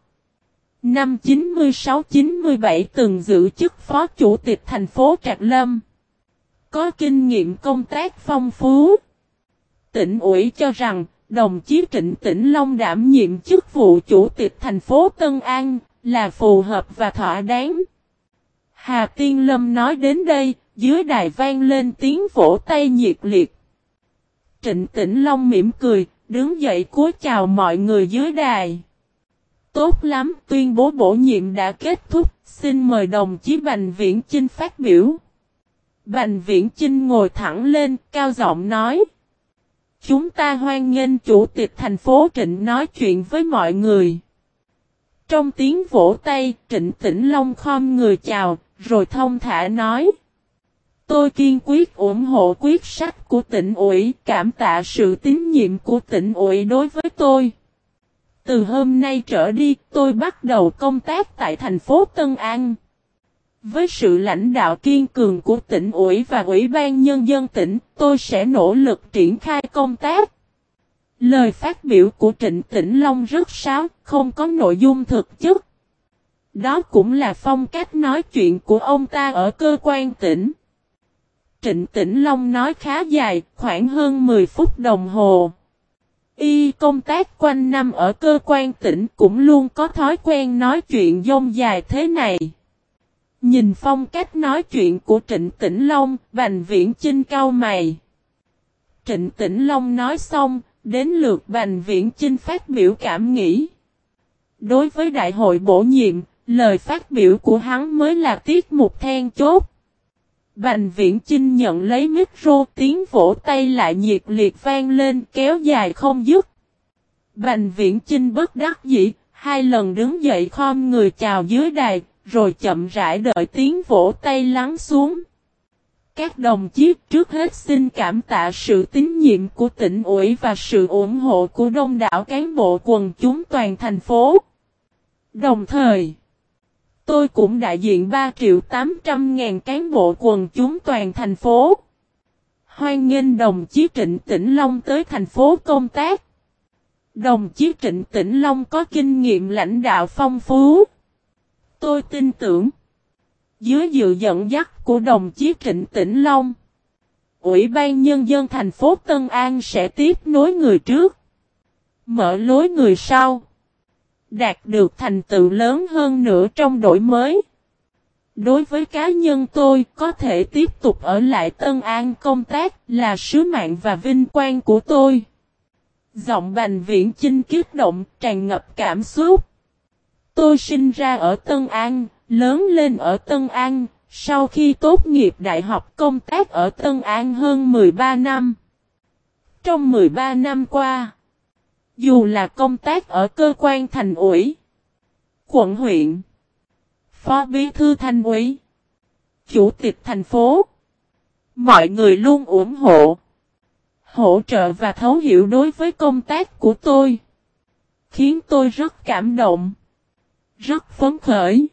Speaker 1: Năm 96-97 từng giữ chức phó chủ tịch thành phố Trạc Lâm. Có kinh nghiệm công tác phong phú. Tỉnh ủy cho rằng, đồng chí Trịnh Tĩnh Long đảm nhiệm chức vụ chủ tịch thành phố Tân An, là phù hợp và thỏa đáng. Hà Tiên Lâm nói đến đây, dưới đài vang lên tiếng vỗ tay nhiệt liệt. Trịnh Tĩnh Long mỉm cười, đứng dậy cúi chào mọi người dưới đài. Tốt lắm, tuyên bố bổ nhiệm đã kết thúc, xin mời đồng chí Bành Viễn Chinh phát biểu. Bành Viễn Chinh ngồi thẳng lên, cao giọng nói. Chúng ta hoan nghênh chủ tịch thành phố Trịnh nói chuyện với mọi người. Trong tiếng vỗ tay, Trịnh Tĩnh Long khom người chào, rồi thông thả nói. Tôi kiên quyết ủng hộ quyết sách của tỉnh ủy, cảm tạ sự tín nhiệm của tỉnh ủy đối với tôi. Từ hôm nay trở đi, tôi bắt đầu công tác tại thành phố Tân An. Với sự lãnh đạo kiên cường của tỉnh ủy và ủy ban nhân dân tỉnh, tôi sẽ nỗ lực triển khai công tác. Lời phát biểu của Trịnh Tĩnh Long rất sáo, không có nội dung thực chất. Đó cũng là phong cách nói chuyện của ông ta ở cơ quan tỉnh. Trịnh Tĩnh Long nói khá dài, khoảng hơn 10 phút đồng hồ. Y công tác quanh năm ở cơ quan tỉnh cũng luôn có thói quen nói chuyện dông dài thế này. Nhìn phong cách nói chuyện của Trịnh Tĩnh Long, Bành Viễn Chinh cao mày. Trịnh Tĩnh Long nói xong, đến lượt Bành Viễn Chinh phát biểu cảm nghĩ. Đối với đại hội bổ nhiệm, lời phát biểu của hắn mới là tiết mục then chốt. Bành Viễn Chinh nhận lấy micro tiếng vỗ tay lại nhiệt liệt vang lên kéo dài không dứt. Bành Viễn Chinh bất đắc dĩ, hai lần đứng dậy khom người chào dưới đài, rồi chậm rãi đợi tiếng vỗ tay lắng xuống. Các đồng chí trước hết xin cảm tạ sự tín nhiệm của tỉnh ủy và sự ủng hộ của đông đảo cán bộ quần chúng toàn thành phố. Đồng thời, tôi cũng đại diện 3 triệu 800 ngàn cán bộ quần chúng toàn thành phố. Hoan nghênh đồng chí Trịnh Tĩnh Long tới thành phố công tác. Đồng chí Trịnh Tĩnh Long có kinh nghiệm lãnh đạo phong phú. Tôi tin tưởng. Dưới sự dẫn dắt của đồng chí Trịnh Tĩnh Long. Ủy ban Nhân dân thành phố Tân An sẽ tiếp nối người trước. Mở lối người sau. Đạt được thành tựu lớn hơn nữa trong đổi mới. Đối với cá nhân tôi, có thể tiếp tục ở lại Tân An công tác là sứ mạng và vinh quang của tôi. Giọng bành viễn chinh kiết động, tràn ngập cảm xúc. Tôi sinh ra ở Tân An, lớn lên ở Tân An, sau khi tốt nghiệp đại học công tác ở Tân An hơn 13 năm. Trong 13 năm qua, dù là công tác ở cơ quan thành ủy, quận huyện, phó bí thư thành ủy, chủ tịch thành phố, mọi người luôn ủng hộ, hỗ trợ và thấu hiểu đối với công tác của tôi, khiến tôi rất cảm động, rất phấn khởi.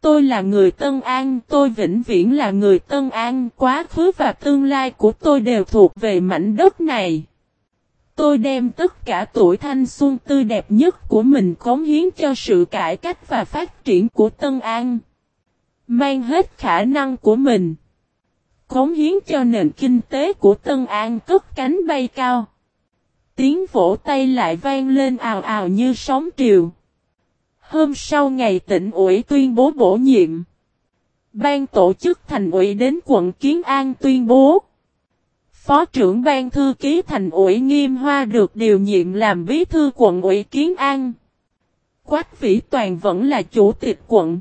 Speaker 1: Tôi là người Tân An, tôi vĩnh viễn là người Tân An, quá khứ và tương lai của tôi đều thuộc về mảnh đất này. Tôi đem tất cả tuổi thanh xuân tươi đẹp nhất của mình cống hiến cho sự cải cách và phát triển của Tân An. Mang hết khả năng của mình. Cống hiến cho nền kinh tế của Tân An cất cánh bay cao. Tiếng vỗ tay lại vang lên ào ào như sóng triều. Hôm sau ngày tỉnh ủy tuyên bố bổ nhiệm. Ban tổ chức thành ủy đến quận Kiến An tuyên bố. Phó trưởng ban thư ký thành ủy Nghiêm Hoa được điều nhiệm làm bí thư quận ủy Kiến An. Quách Vĩ Toàn vẫn là chủ tịch quận.